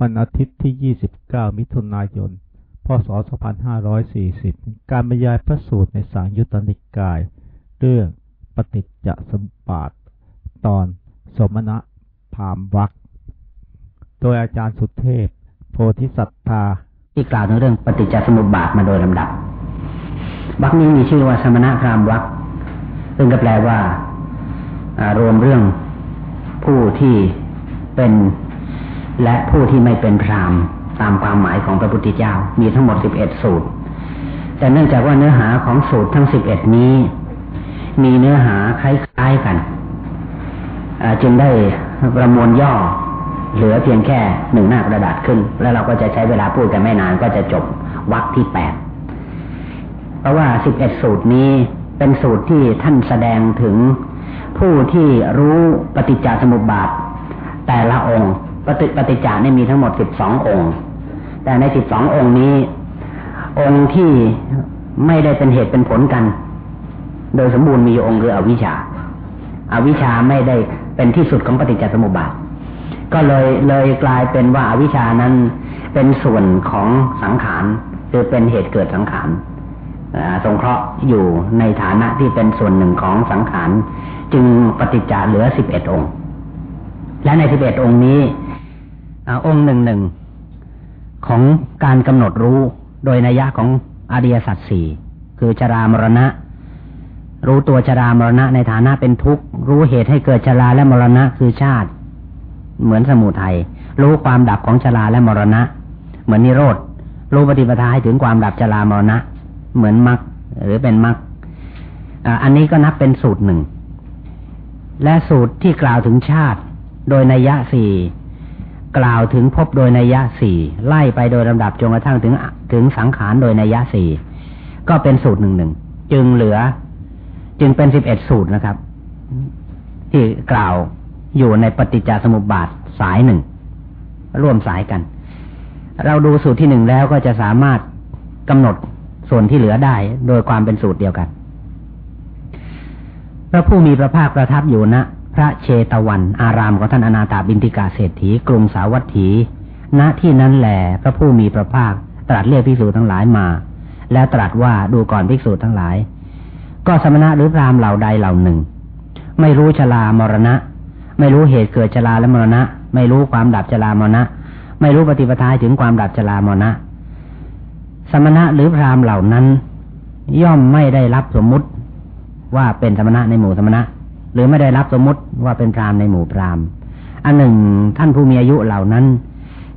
วันอาทิตย์ที่ 29 มิถุนายน พศ 2540 การบรรยายพระสูตรในสังยุตตนิกาย เรื่องปฏิจจสมบาท ตอนสมณะพามวักโดยอาจารย์สุเทพ โพธิสัตธาที่กล่าวในเรื่องปฏิจจสมุปบาทมาโดยลำดับวักนี้มีชื่อว่าสมณะพรามวักซึ่งก็แปลว่ารวมเรื่องผู้ที่เป็น และผู้ที่ไม่เป็นพรามตามความหมายของพระพุทธเจ้า มีทั้งหมดสิบเอ็ดสูตร แต่เนื่องจากว่าเนื้อหาของสูตรทั้งสิบเอ็ดนี้ มีเนื้อหาคล้ายๆกันจึงได้ประมวลย่อ เหลือเพียงแค่หนึ่งหน้ากระดาษขึ้น แล้วเราก็จะใช้เวลาพูดกันไม่นานก็จะจบวรรคที่แปดเพราะว่าสิบเอ็ดสูตรนี้เป็นสูตรที่ท่านแสดงถึงผู้ที่รู้ปฏิจจสมุปบาทแต่ละองค์ ปฏิปฏิจจานี่มีทั้งหมดสิบสององค์ แต่ในสิบสององค์นี้ องค์ที่ไม่ได้เป็นเหตุเป็นผลกัน โดยสมบูรณ์มีองค์คืออวิชชาอาวิชชาไม่ได้เป็นที่สุดของปฏิจจสมุปบาท ก็เลยเลยกลายเป็นว่าอาวิชชานั้นเป็นส่วนของสังขารคือเป็นเหตุเกิดสังขารสงเคราะห์อยู่ในฐานะที่เป็นส่วนหนึ่งของสังขาร จึงปฏิจจาเหลือสิบเอ็ดองค์ และในสิบเอ็ดองค์นี้ องค์หนึ่งหนึ่งของการกำหนดรู้โดยนัยะของอริยสัจสี่คือชรามรณะ รู้ตัวชรามรณะในฐานะเป็นทุกข์ รู้เหตุให้เกิดชราและมรณะคือชาติ เหมือนสมุทัยรู้ความดับของชราและมรณะ เหมือนนิโรธรู้ปฏิปทาให้ถึงความดับชรามรณะ เหมือนมรรคหรือเป็นมรรคอันนี้ก็นับเป็นสูตรหนึ่ง และสูตรที่กล่าวถึงชาติ โดยนัยยะสี่ กล่าวถึงพบโดยนัยยะสี่ไล่ไปโดยลำดับจนกระทั่งถึงถึงสังขารโดยนัยยะสี่ก็เป็นสูตรหนึ่งหนึ่งจึงเหลือ จึงเป็นสิบเอ็ดสูตรนะครับ ที่กล่าวอยู่ในปฏิจจสมุปบาทสายหนึ่งร่วมสายกัน เราดูสูตรที่หนึ่งแล้วก็จะสามารถกำหนดส่วนที่เหลือได้โดยความเป็นสูตรเดียวกัน พระผู้มีพระภาคประทับอยู่ณนะ พระเชตวัน อารามของท่านอนาถาบินทิกาเศรษฐีกรุงสาวัตถี ณที่นั้นแหลพระผู้มีพระภาค ตรัสเรียกภิกษุทั้งหลายมา แล้วตรัสว่าดูก่อนภิกษุทั้งหลาย ก็สมณะหรือพรามเหล่าใดเหล่าหนึ่ง ไม่รู้ชรามรณะ ไม่รู้เหตุเกิดชราและมรณะ ไม่รู้ความดับชรามรณะ ไม่รู้ปฏิปทาถึงความดับชรามรณะ สมณะหรือพรามเหล่านั้น ย่อมไม่ได้รับสมมุติว่าเป็นสมณะในหมู่สมณะ หรือไม่ได้รับสมมติว่าเป็นพรามในหมู่พรามอันหนึ่งท่านผู้มีอายุเหล่านั้น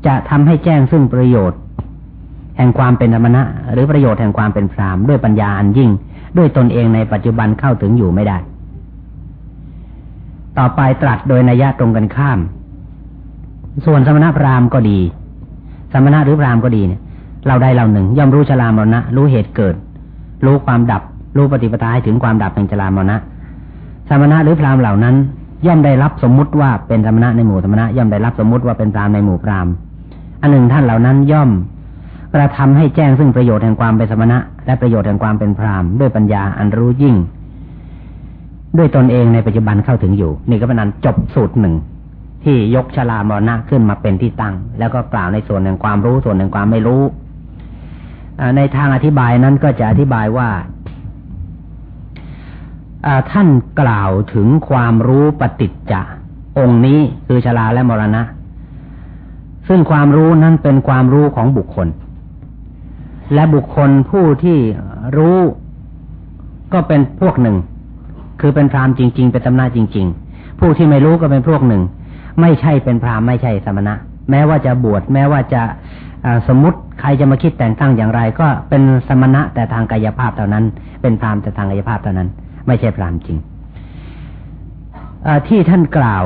จะทำให้แจ้งซึ่งประโยชน์ แห่งความเป็นธรรมณะ หรือประโยชน์แห่งความเป็นพรามด้วยปัญญาอันยิ่ง ด้วยตนเองในปัจจุบันเข้าถึงอยู่ไม่ได้ ต่อไปตรัสโดยนัยยะตรงกันข้าม ส่วนสมณะพราหมณ์ก็ดี สมณะหรือพราหมณ์ก็ดีเนี่ยเราได้เราหนึ่ง ย่อมรู้ชรามรณะ รู้เหตุเกิด รู้ความดับ รู้ปฏิปทาให้ถึงความดับแห่งชรามรณะ สมณะหรือพราหมณ์เหล่านั้น ย่อมได้รับสมมุติว่าเป็นสมณะในหมู่สมณะย่อมได้รับสมมุติว่าเป็นพราหมณ์ในหมู่พราหมณ์อันหนึ่งท่านเหล่านั้นย่อมกระทำให้แจ้งซึ่งประโยชน์แห่งความเป็นสมณะ และประโยชน์แห่งความเป็นพราหมณ์ด้วยปัญญาอันรู้ยิ่ง ด้วยตนเองในปัจจุบันเข้าถึงอยู่ นี่ก็เป็นอันจบสูตรหนึ่งที่ยกชลามรณะขึ้นมาเป็นที่ตั้ง แล้วก็กล่าวในส่วนแห่งความรู้ส่วนแห่งความไม่รู้ในทางอธิบายนั้นก็จะอธิบายว่า ท่านกล่าวถึงความรู้ปฏิจจะองค์นี้คือชราและมรณะ ซึ่งความรู้นั้นเป็นความรู้ของบุคคล และบุคคลผู้ที่รู้ก็เป็นพวกหนึ่ง คือเป็นพรามจริง ๆ เป็นตำนาจริง ๆ ผู้ที่ไม่รู้ก็เป็นพวกหนึ่ง ไม่ใช่เป็นพรามไม่ใช่สมณะ แม้ว่าจะบวชแม้ว่าจะสมมติใครจะมาคิดแต่งตั้งอย่างไร ก็เป็นสมณะแต่ทางกายภาพเท่านั้น เป็นพรามแต่ทางกายภาพเท่านั้น ไม่ใช่พรามจริงที่ท่านกล่าว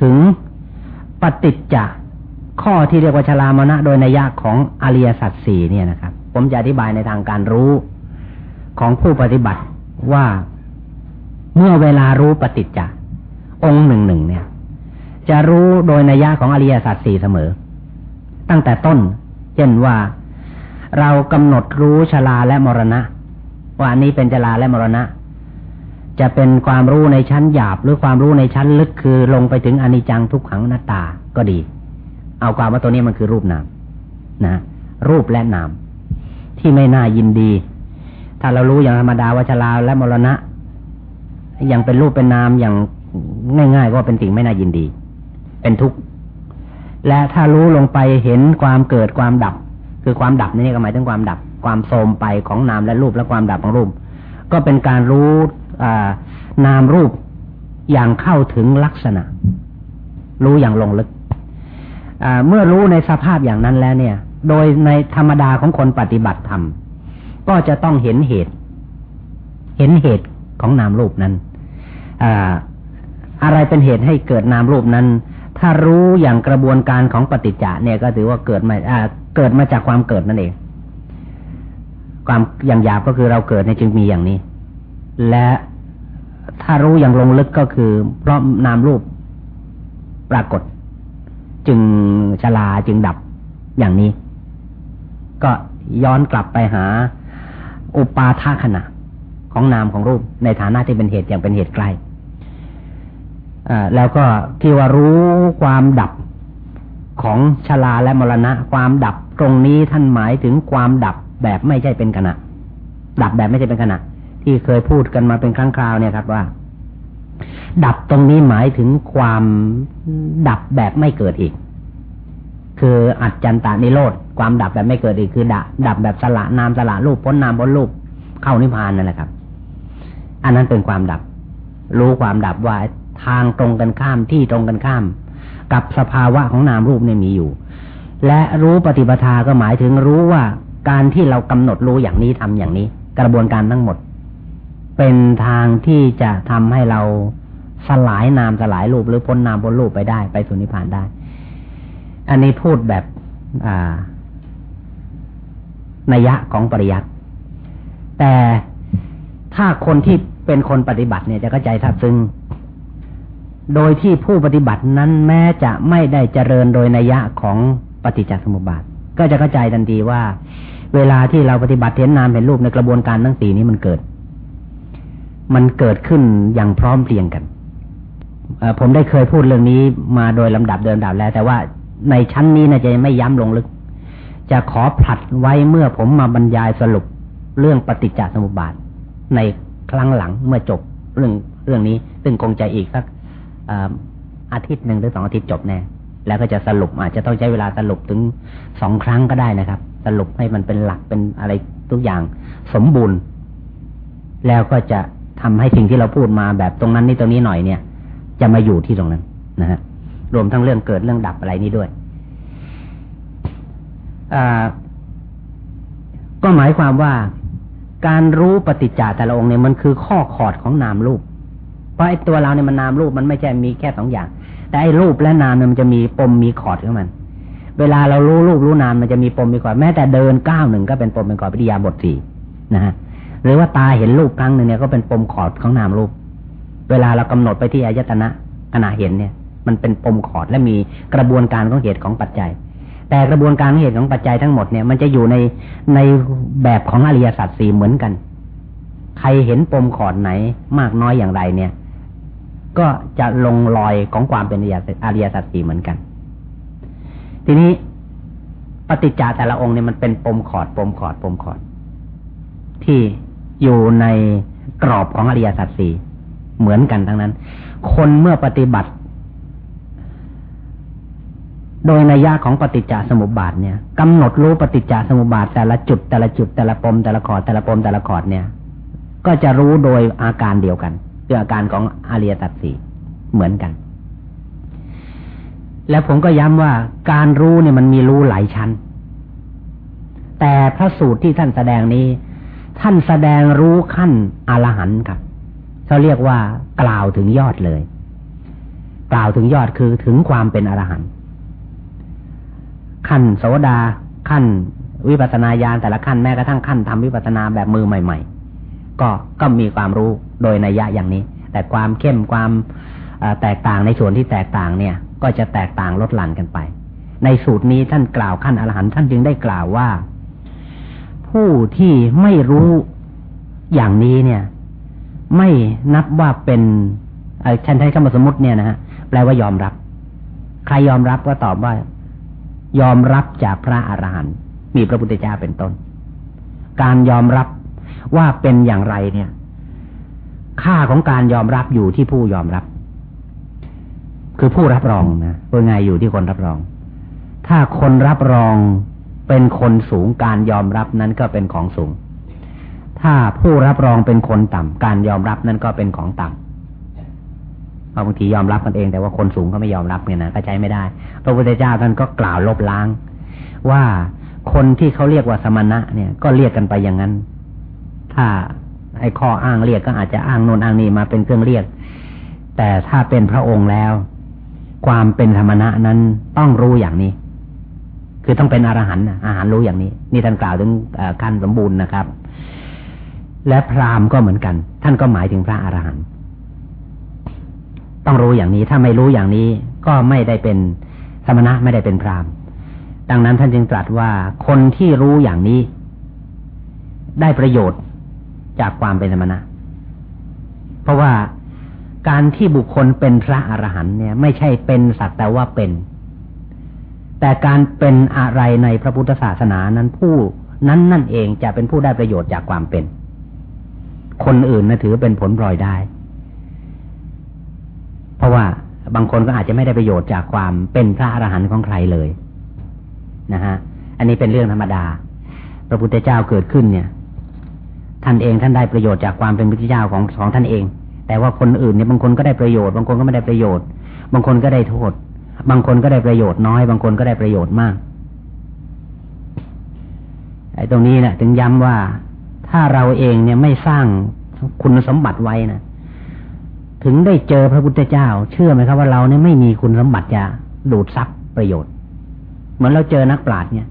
ถึงปฏิจจะข้อที่เรียกว่าชลามณะโดยนัยยะของอริยสัจสี่เนี่ยนะครับ ผมจะอธิบายในทางการรู้ของผู้ปฏิบัติว่าเมื่อเวลารู้ปฏิจจะองค์หนึ่งหนึ่งเนี่ย จะรู้โดยนัยยะของอริยสัจสี่เสมอ ตั้งแต่ต้น เช่นว่าเรากำหนดรู้ชลาและมรณะ ว่าอันนี้เป็นจลาและมรณะ จะเป็นความรู้ในชั้นหยาบหรือความรู้ในชั้นลึกคือลงไปถึงอนิจจังทุกขังนาตาก็ดี เอาความว่าตัวนี้มันคือรูปนามนะ รูปและนาม ที่ไม่น่ายินดี ถ้าเรารู้อย่างธรรมดาว่าชราและมรณะยังเป็นรูปเป็นนามอย่างง่ายๆก็เป็นสิ่งไม่น่ายินดี เป็นทุกข์และถ้ารู้ลงไปเห็นความเกิดความดับ คือความดับนี่ก็หมายถึงความดับ ความโทมไปของนามและรูปและความดับของรูป ก็เป็นการรู้นามรูปอย่างเข้าถึงลักษณะ รู้อย่างลงลึกเมื่อรู้ในสภาพอย่างนั้นแล้วเนี่ย โดยในธรรมดาของคนปฏิบัติธรรม ก็จะต้องเห็นเหตุ เห็นเหตุของนามรูปนั้นอะไรเป็นเหตุให้เกิดนามรูปนั้น ถ้ารู้อย่างกระบวนการของปฏิจจาเนี่ยก็ถือว่าเกิดมาเกิดมาจากความเกิดนั่นเอง ความอย่างหยาบก็คือเราเกิดในจึงมีอย่างนี้ และถ้ารู้อย่างลงลึกก็คือ เพราะนามรูปปรากฏ จึงชลาจึงดับอย่างนี้ ก็ย้อนกลับไปหา อุปาทขณะของนามของรูปในฐานะที่เป็นเหตุอย่างเป็นเหตุใกล้แล้วก็ที่ว่ารู้ความดับของชลาและมรณะ ความดับตรงนี้ท่านหมายถึงความดับ แบบไม่ใช่เป็นขณะ ดับแบบไม่ใช่เป็นขณะ ที่เคยพูดกันมาเป็นครั้งคราวเนี่ยครับว่า ดับตรงนี้หมายถึงความดับแบบไม่เกิดอีก คืออัจจันตานิโรธความดับแบบไม่เกิดอีกคือดับดับแบบสละนามสละรูปพ้นนามพ้นรูปเข้านิพพานนั่นแหละครับ อันนั้นเป็นความดับ รู้ความดับว่าทางตรงกันข้ามที่ตรงกันข้าม กับสภาวะของนามรูปเนี่ยมีอยู่ และรู้ปฏิปทาก็หมายถึงรู้ว่า การที่เรากำหนดรู้อย่างนี้ทำอย่างนี้ กระบวนการทั้งหมด เป็นทางที่จะทำให้เราสลายนามสลายรูปหรือพ้นนามพ้นรูปไปได้ ไปสุนิพานได้ อันนี้พูดแบบอ่านัยยะของปริยัติแต่ถ้าคนที่เป็นคนปฏิบัติเนี่ยจะเข้าใจทัดซึ้งโดยที่ผู้ปฏิบัตินั้นแม้จะไม่ได้เจริญโดยนัยยะของปฏิจจสมุปบาท ก็จะเข้าใจทันทีว่า เวลาที่เราปฏิบัติเห็นนามเห็นรูปในกระบวนการทั้งสี่นี้มันเกิด มันเกิดขึ้นอย่างพร้อมเพรียงกันผมได้เคยพูดเรื่องนี้มาโดยลำดับเดิมดับแล้ว แต่ว่าในชั้นนี้นะจะไม่ย้ำลงลึก จะขอผลัดไว้เมื่อผมมาบรรยายสรุปเรื่องปฏิจจสมุปบาท ในครั้งหลังเมื่อจบเรื่องเรื่องนี้ ซึ่งคงจะอีกสักอาทิตย์หนึ่งหรือสองอาทิตย์จบแน่ แล้วก็จะสรุปอาจจะต้องใช้เวลาสรุปถึงสองครั้งก็ได้นะครับ สรุปให้มันเป็นหลักเป็นอะไรทุกอย่างสมบูรณ์ แล้วก็จะทำให้สิ่งที่เราพูดมาแบบตรงนั้นนี่ตรงนี้หน่อยเนี่ย จะมาอยู่ที่ตรงนั้นนะฮะรวมทั้งเรื่องเกิดเรื่องดับอะไรนี้ด้วยก็หมายความว่าการรู้ปฏิจจาแต่ละองค์เนี่ยมันคือข้อขอดของนามรูป เพราะไอ้ตัวเราเนี่ยมันนามรูปมันไม่ใช่มีแค่สองอย่าง แต่ไอ้รูปและนามเนี่ยมันจะมีปมมีขอดของมัน เวลาเรารู้รูปรู้นามมันจะมีปมมีขอดแม้แต่เดินก้าวหนึ่งก็เป็นปมเป็นขอดปิยาบทสี่นะฮะหรือว่าตาเห็นรูปครั้งหนึ่งเนี่ยก็เป็นปมขอดของนามรูป เวลาเรากำหนดไปที่อายตนะขณะเห็นเนี่ย มันเป็นปมขอดและมีกระบวนการของเหตุของปัจจัย แต่กระบวนการเหตุของปัจจัยทั้งหมดเนี่ยมันจะอยู่ในในแบบของอริยสัจสี่เหมือนกัน ใครเห็นปมขอดไหนมากน้อยอย่างไรเนี่ย ก็จะลงรอยของความเป็นอริยสัจสี่เหมือนกัน ทีนี้ปฏิจจาแต่ละองค์เนี่ยมันเป็นปมขอดปมขอดปมขอด ที่อยู่ในกรอบของอริยสัจสี่เหมือนกันทั้งนั้น คนเมื่อปฏิบัติ โดยนัยยะของปฏิจจสมุปบาทเนี่ยกำหนดรู้ปฏิจจสมุปบาทแต่ละจุดแต่ละจุดแต่ละปมแต่ละขอดแต่ละปมแต่ละขอดเนี่ย ก็จะรู้โดยอาการเดียวกัน คืออาการของอริยสัจสี่เหมือนกัน แล้วผมก็ย้ำว่าการรู้เนี่ยมันมีรู้หลายชั้น แต่พระสูตรที่ท่านแสดงนี้ ท่านแสดงรู้ขั้นอรหันต์ครับเขาเรียกว่ากล่าวถึงยอดเลย กล่าวถึงยอดคือถึงความเป็นอรหันต์ขั้นโสดาขั้นวิปัสนาญาณแต่ละขั้นแม้กระทั่งขั้นทำวิปัสนาแบบมือใหม่ ๆ ก็ก็มีความรู้ โดยนัยยะอย่างนี้ แต่ความเข้มความแตกต่างในส่วนที่แตกต่างเนี่ย ก็จะแตกต่างลดหลั่นกันไป ในสูตรนี้ท่านกล่าวขั้นอรหันต์ท่านจึงได้กล่าวว่า ผู้ที่ไม่รู้อย่างนี้เนี่ย ไม่นับว่าเป็นฉันใช้คำสมมติเนี่ยนะฮะแปลว่ายอมรับ ใครยอมรับก็ตอบว่า ยอมรับจากพระอรหันต์มีพระพุทธเจ้าเป็นต้น การยอมรับว่าเป็นอย่างไรเนี่ย ค่าของการยอมรับอยู่ที่ผู้ยอมรับ คือผู้รับรองนะเป็นไงอยู่ที่คนรับรอง ถ้าคนรับรองเป็นคนสูงการยอมรับนั้นก็เป็นของสูง ถ้าผู้รับรองเป็นคนต่ำการยอมรับนั้นก็เป็นของต่ำบางทียอมรับกันเองแต่ว่าคนสูงเขาไม่ยอมรับเนี่ยนะก็ใจไม่ได้พระพุทธเจ้าท่านก็กล่าวลบล้าง ว่าคนที่เขาเรียกว่าสมณะเนี่ย ก็เรียกกันไปอย่างนั้น ถ้า ไอ้ข้ออ้างเรียกก็อาจจะอ้างโน่นอ้างนี่มาเป็นเครื่องเรียก แต่ถ้าเป็นพระองค์แล้ว ความเป็นธรรมณะนั้นต้องรู้อย่างนี้ คือต้องเป็นอรหันต์อาหารรู้อย่างนี้ นี่ท่านกล่าวถึงขั้นสมบูรณ์นะครับ และพราหมณ์ก็เหมือนกัน ท่านก็หมายถึงพระอรหันต์ต้องรู้อย่างนี้ ถ้าไม่รู้อย่างนี้ก็ไม่ได้เป็นสมณะไม่ได้เป็นพราหมณ์ ดังนั้นท่านจึงตรัสว่าคนที่รู้อย่างนี้ ได้ประโยชน์ จากความเป็นสมณะ เพราะว่าการที่บุคคลเป็นพระอรหันต์เนี่ย ไม่ใช่เป็นสักแต่ว่าเป็น แต่การเป็นอะไรในพระพุทธศาสนานั้นผู้นั้นนั่นเองจะเป็นผู้ได้ประโยชน์จากความเป็น คนอื่นนะถือเป็นผลพลอยได้ เพราะว่าบางคนก็อาจจะไม่ได้ประโยชน์จากความเป็นพระอรหันต์ของใครเลยนะฮะ อันนี้เป็นเรื่องธรรมดา พระพุทธเจ้าเกิดขึ้นเนี่ย ท่านเองท่านได้ประโยชน์จากความเป็นพระเจ้าของของท่านเอง แต่ว่าคนอื่นเนี่ยบางคนก็ได้ประโยชน์ บางคนก็ไม่ได้ประโยชน์ บางคนก็ได้โทษ บางคนก็ได้ประโยชน์น้อย บางคนก็ได้ประโยชน์มากไอ้ตรงนี้นะถึงย้ำว่าถ้าเราเองเนี่ยไม่สร้างคุณสมบัติไว้นะถึงได้เจอพระพุทธเจ้า เชื่อไหมครับว่าเราเนี่ยไม่มีคุณสมบัติจะดูดซับประโยชน์ เหมือนเราเจอนักปราชญ์เนี่ย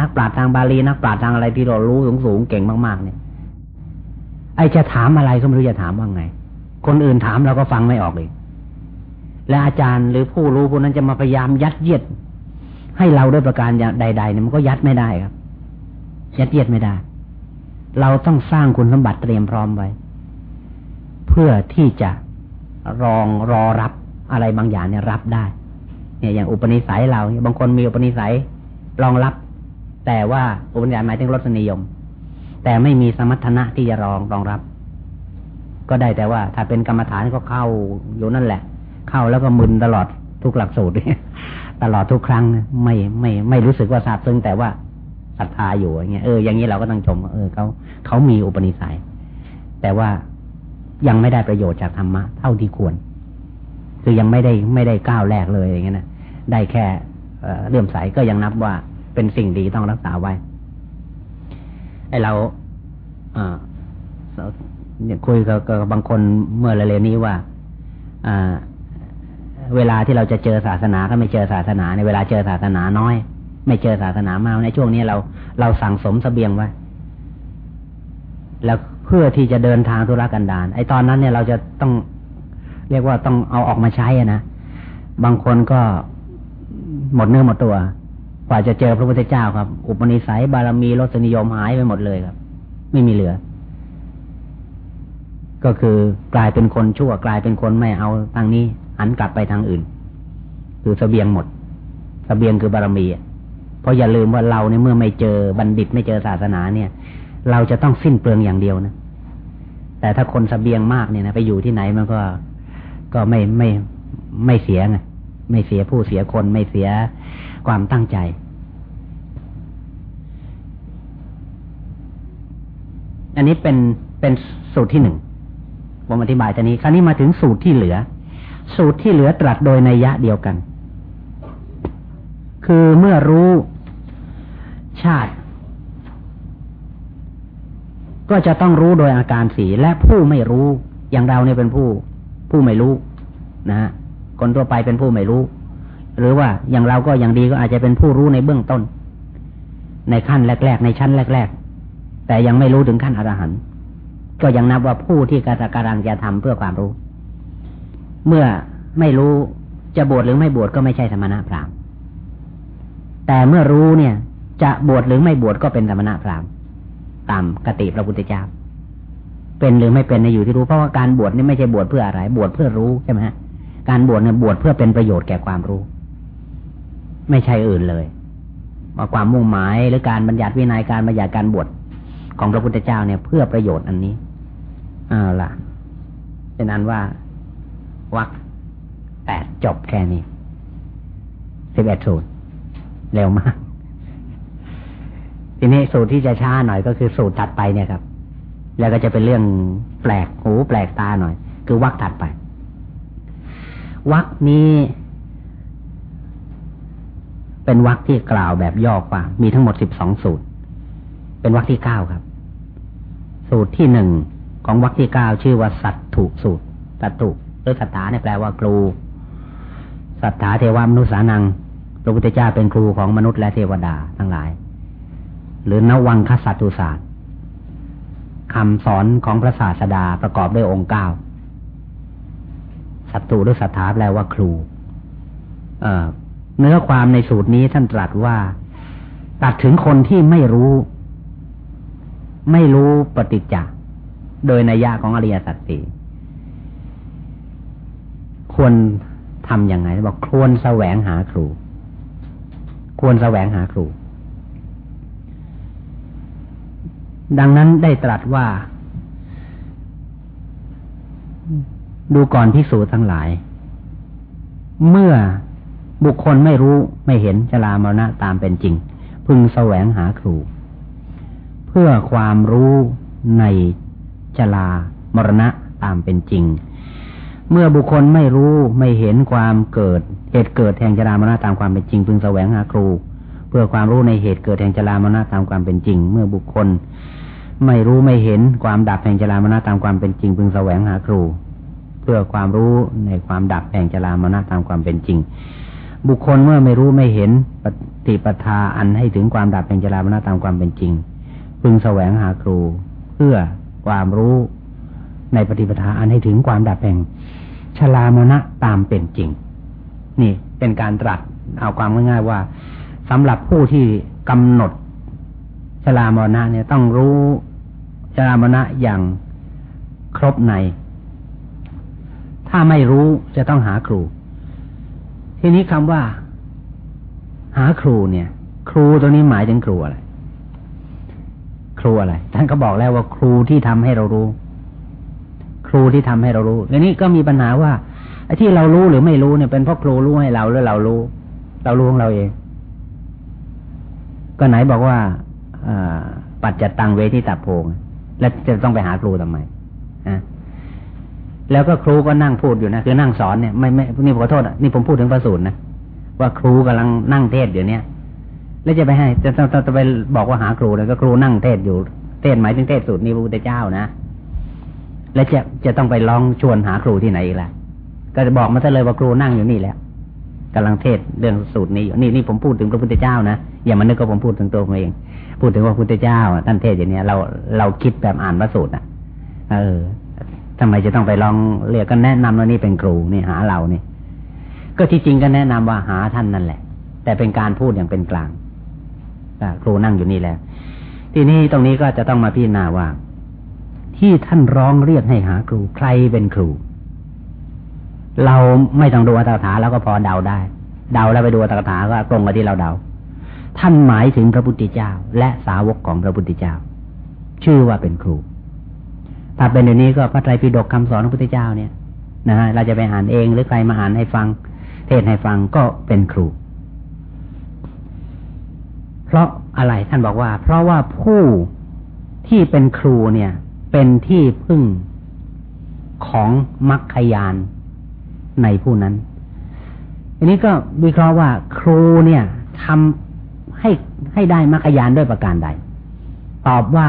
นักปราชญ์ทางบาลีนักปราชญ์ทางอะไรที่เรารู้สูงสูงเก่งมากๆเนี่ย ไอจะถามอะไรก็ไม่รู้จะถามว่าไง คนอื่นถามเราก็ฟังไม่ออกเลย และอาจารย์หรือผู้รู้ผู้นั้นจะมาพยายามยัดเยียด ให้เราด้วยประการใดๆเนี่ยมันก็ยัดไม่ได้ครับ ยัดเยียดไม่ได้ เราต้องสร้างคุณสมบัติเตรียมพร้อมไว้ เพื่อที่จะรองรอรับอะไรบางอย่างเนี่ยรับได้ เนี่ยอย่างอุปนิสัยเราบางคนมีอุปนิสัยรองรับ แต่ว่าอุปนิสัยหมายถึงรสนิยม แต่ไม่มีสมรรถนะที่จะรองรองรับ ก็ได้แต่ว่า ถ้าเป็นกรรมฐานก็เข้าอยู่นั่นแหละ เข้าแล้วก็มึนตลอดทุกหลักสูตรตลอดทุกครั้งไม่ไม่ไม่รู้สึกว่าซาบซึ้งแต่ว่าศรัทธาอยู่อย่างเงี้ยเอออย่างนี้เราก็ต้องชมเออเขาเขามีอุปนิสัย แต่ว่ายังไม่ได้ประโยชน์จากธรรมะเท่าที่ควร คือยังไม่ได้ไม่ได้ก้าวแรกเลยอย่างเงี้ยนะได้แค่เลื่อมใสก็ยังนับว่าเป็นสิ่งดีต้องรักษาไว้ ไอเราเนี่ยคุยกับบางคนเมื่อเร็วๆนี้ว่า อ่า เวลาที่เราจะเจอศาสนาก็ไม่เจอศาสนาในเวลาเจอศาสนาน้อย ไม่เจอศาสนามากในช่วงนี้เราเราสั่งสมสเสบียงไว้แล้วเพื่อที่จะเดินทางธุรกันดารไอตอนนั้นเนี่ยเราจะต้องเรียกว่าต้องเอาออกมาใช้นะ บางคนก็หมดเนื้อหมดตัว กว่าจะเจอพระพุทธเจ้าครับ อุปนิสัยบารมีรสนิยมหายไปหมดเลยครับ ไม่มีเหลือ ก็คือกลายเป็นคนชั่วกลายเป็นคนไม่เอาทางนี้หันกลับไปทางอื่น คือสเสบียงหมดสเสบียงคือบารมีเพราะอย่าลืมว่าเราเนี่ยเมื่อไม่เจอบัณฑิตไม่เจอศาสนาเนี่ย เราจะต้องสิ้นเปลืองอย่างเดียวนะแต่ถ้าคนสเสบียงมากเนี่ยนะไปอยู่ที่ไหนมันก็ก็ไม่ไม่ไม่เสียไงไม่เสียผู้เสียคนไม่เสีย ความตั้งใจ อันนี้เป็นเป็นสูตรที่หนึ่งผมอธิบายตอนนี้ คราวนี้มาถึงสูตรที่เหลือ สูตรที่เหลือตรัสโดยในยะเดียวกัน คือเมื่อรู้ชาติ ก็จะต้องรู้โดยอาการสีและผู้ไม่รู้ อย่างเราเนี่ยเป็นผู้ ผู้ไม่รู้ นะฮะคนทั่วไปเป็นผู้ไม่รู้ หรือว่าอย่างเราก็อย่างดีก็อาจจะเป็นผู้รู้ในเบื้องต้น ในขั้นแรก ๆ ในชั้นแรก ๆ แต่ยังไม่รู้ถึงขั้นอรหันต์ก็ยังนับว่าผู้ที่กระกรังจะทำเพื่อความรู้ เมื่อไม่รู้จะบวชหรือไม่บวชก็ไม่ใช่สมณะพราหมณ์แต่เมื่อรู้เนี่ย จะบวชหรือไม่บวชก็เป็นสมณะพราหมณ์ตามกติพระพุทธเจ้า เป็นหรือไม่เป็นในอยู่ที่รู้เพราะว่าการบวชนี่ไม่ใช่บวชเพื่ออะไร บวชเพื่อรู้ใช่ไหมฮะการบวชเนี่ยบวชเพื่อเป็นประโยชน์แก่ความรู้ ไม่ใช่อื่นเลยว่าความมุ่งหมายหรือการบัญญัติวินัยการบัญญัติการบวชของพระพุทธเจ้าเนี่ยเพื่อประโยชน์อันนี้เอาล่ะ เป็นนั้นว่าวักแปดจบแค่นี้สิบเอ็ดสูตรเร็วมาก ทีนี้สูตรที่จะช้าหน่อยก็คือสูตรถัดไปเนี่ยครับ แล้วก็จะเป็นเรื่องแปลกหูแปลกตาหน่อย คือวักถัดไปวักนี้ เป็นวักที่กล่าวแบบย่อกว่ามีทั้งหมดสิบสองสูตร เป็นวักที่เก้าครับ สูตรที่หนึ่งของวักที่เก้าชื่อว่าสัตถุสูตรสัตถุหรือสัตถาเนี่ยแปลว่าครูสัตถาเทวามนุษานังพระพุทธเจ้าเป็นครูของมนุษย์และเทวดาทั้งหลาย หรือนวังคสัตตุศาสตร์คำสอนของพระศาสดาประกอบด้วยองค์เก้าสัตตุหรือสัทธาแปลว่าครู เอ่อ เนื้อความในสูตรนี้ท่านตรัสว่าตัดถึงคนที่ไม่รู้ ไม่รู้ปฏิจจ์โดยนัยยะของอริยสัจสี่ควรทำอย่างไรบอกควรแสวงหาครู ควรแสวงหาครู ดังนั้นได้ตรัสว่า ดูก่อนพิสูจทั้งหลาย เมื่อ บุคคลไม่รู้ไม่เห็นจรามรณะตามเป็นจริง พึงแสวงหาครู เพื่อความรู้ในจลามรณะตามเป็นจริง เมื่อบุคคลไม่รู้ไม่เห็นความเกิด เหตุเกิดแห่งจรามรณะตามความเป็นจริง พึงแสวงหาครู เพื่อความรู้ในเหตุเกิดแห่งจรามรณะตามความเป็นจริง เมื่อบุคคล ไม่รู้ไม่เห็นความดับแห่งจรามรณะตามความเป็นจริง พึงแสวงหาครู เพื่อความรู้ในความดับแห่งจรามรณะตามความเป็นจริง บุคคลเมื่อไม่รู้ไม่เห็นปฏิปทาอันให้ถึงความดับแห่งจรามรณะตามความเป็นจริง พึงแสวงหาครู เพื่อความรู้ในปฏิปทาอันให้ถึงความดับแห่งชลามณะตามเป็นจริง นี่เป็นการตรัสเอาความง่ายๆว่าสำหรับผู้ที่กำหนดชลามณะเนี่ยต้องรู้ชลามณะอย่างครบใน ถ้าไม่รู้จะต้องหาครู ทีนี้คำว่า หาครูเนี่ย ครูตัวนี้หมายถึงครูอะไร ครูอะไรท่านก็บอกแล้วว่าครูที่ทำให้เรารู้ ครูที่ทำให้เรารู้ทีนี้ก็มีปัญหาว่าไอ้ที่เรารู้หรือไม่รู้เนี่ยเป็นเพราะครูรู้ให้เราหรือเรารู้ เรารู้ของเราเอง ก็ไหนบอกว่าอปัจจตังเวทิตาโพง แล้วจะต้องไปหาครูทำไม แล้วก็ครูก็นั่งพูดอยู่นะคือนั่งสอนเนี่ยไม่ไม่นี่ขอโทษอะนี่ผมพูดถึงพระสูตรนะว่าครูกำลังนั่งเทศเดี๋ยวนี้แล้วจะไปให้จะต้องจะไปบอกว่าหาครูเลยก็ครูนั่งเทศอยู่ เทศหมายถึงเทศสูตรนี้พระพุทธเจ้านะแล้วจะจะต้องไปลองชวนหาครูที่ไหนอีกล่ะก็จะบอกมาซะเลยว่าครูนั่งอยู่นี่แล้วกำลังเทศเรื่องสูตรนี้อยู่นี่นี่ผมพูดถึงพระพุทธเจ้านะอย่ามานึกว่าผมพูดถึงตัวผมเอง พูดถึงว่าพระพุทธเจ้าท่านเทศอย่างนี้เราเราคิดแบบอ่านพระสูตรอะเออ ทำไมจะต้องไปลองเรียกก็แนะนำว่านี่เป็นครูนี่หาเราเนี่ยก็ที่จริงก็แนะนำว่าหาท่านนั่นแหละ แต่เป็นการพูดอย่างเป็นกลางครูนั่งอยู่นี่แล้ว ทีนี้ตรงนี้ก็จะต้องมาพิจารณาว่า ที่ท่านร้องเรียกให้หาครูใครเป็นครู เราไม่ต้องดูอัตถกถาแล้วก็พอเดาได้ เดาแล้วไปดูอัตถกถาก็ตรงกับที่เราเดา ท่านหมายถึงพระพุทธเจ้า และสาวกของพระพุทธเจ้า ชื่อว่าเป็นครู ถ้าเป็นอย่างนี้ก็พระไตรปิฎกคำสอนของพระพุทธเจ้าเนี่ยนะฮะเราจะไปอ่านเองหรือใครมาอ่านให้ฟัง เทศให้ฟังก็เป็นครู เพราะอะไรท่านบอกว่า เพราะว่าผู้ที่เป็นครูเนี่ย เป็นที่พึ่งของมรรคยานในผู้นั้น อันนี้ก็วิเคราะห์ว่าครูเนี่ยทำให้ให้ได้มรรคยานด้วยประการใด ตอบว่า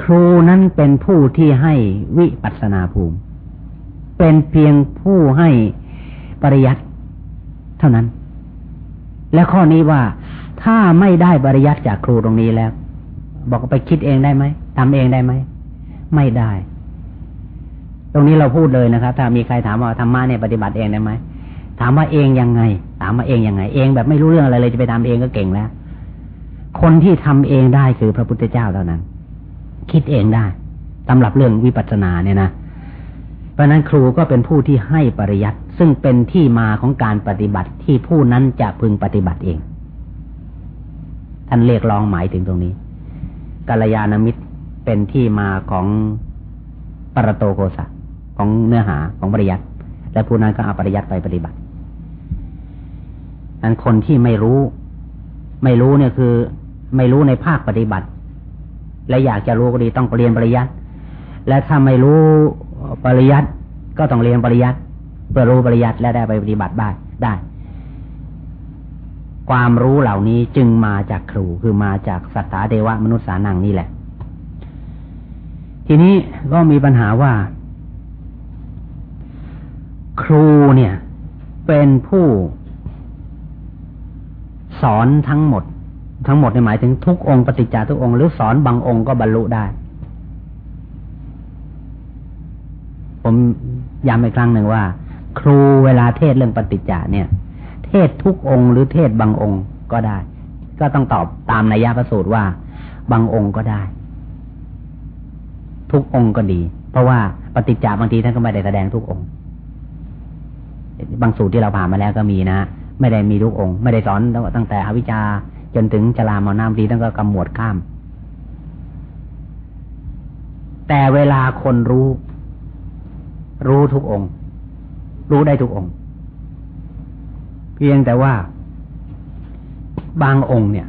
ครูนั้นเป็นผู้ที่ให้วิปัสนาภูมิ เป็นเพียงผู้ให้ปริยัติเท่านั้น และข้อนี้ว่าถ้าไม่ได้บริยัติจากครูตรงนี้แล้ว บอกไปคิดเองได้ไหมทำเองได้ไหม ไม่ได้ ตรงนี้เราพูดเลยนะครับ ถ้ามีใครถามว่าธรรมะเนี่ยปฏิบัติเองได้ไหมถามว่าเองยังไง ถามว่าเองยังไง เองแบบไม่รู้เรื่องอะไรเลยจะไปทำเองก็เก่งแล้ว คนที่ทำเองได้คือพระพุทธเจ้าเท่านั้น คิดเองได้สำหรับเรื่องวิปัสสนาเนี่ยนะเพราะนั้นครูก็เป็นผู้ที่ให้ปริยัติซึ่งเป็นที่มาของการปฏิบัติที่ผู้นั้นจะพึงปฏิบัติเอง ท่านเรียกร้องหมายถึงตรงนี้กัลยาณมิตรเป็นที่มาของปรโตโกสะของเนื้อหาของปริยัติและผู้นั้นก็เอาปริยัติไปปฏิบัติอันคนที่ไม่รู้ ไม่รู้เนี่ยคือ ไม่รู้ในภาคปฏิบัติ และอยากจะรู้ก็ดีต้องเรียนปริยัติและถ้าไม่รู้ปริยัติก็ต้องเรียนปริยัติเพื่อรู้ปริยัติและได้ไปปฏิบัติได้ได้ ความรู้เหล่านี้จึงมาจากครูคือมาจากสัตตาเดวะมนุษย์สานังนี่แหละ ทีนี้ก็มีปัญหาว่า ครูเนี่ย เป็นผู้สอนทั้งหมด ทั้งหมดในหมายถึงทุกองค์ปฏิจจาทุกองค์หรือสอนบางองค์ก็บรรลุได้ ผมย้ำอีกครั้งหนึ่งว่า ครูเวลาเทศเรื่องปฏิจจาเนี่ย เทศทุกองค์หรือเทศบางองค์ก็ได้ ก็ต้องตอบตามนัยยะประสูตรว่า บางองค์ก็ได้ ทุกองค์ก็ดี เพราะว่าปฏิจจาบางทีท่านก็ไม่ได้แสดงทุกองค์ บางสูตรที่เราผ่านมาแล้วก็มีนะไม่ได้มีทุกองค์ ไม่ได้สอนตั้งแต่อวิชชา นถึงจรามานามดีตั้งก็กำหมวดข้าม แต่เวลาคนรู้ รู้ทุกองค์ รู้ได้ทุกองค์ เพียงแต่ว่า บางองค์เนี่ย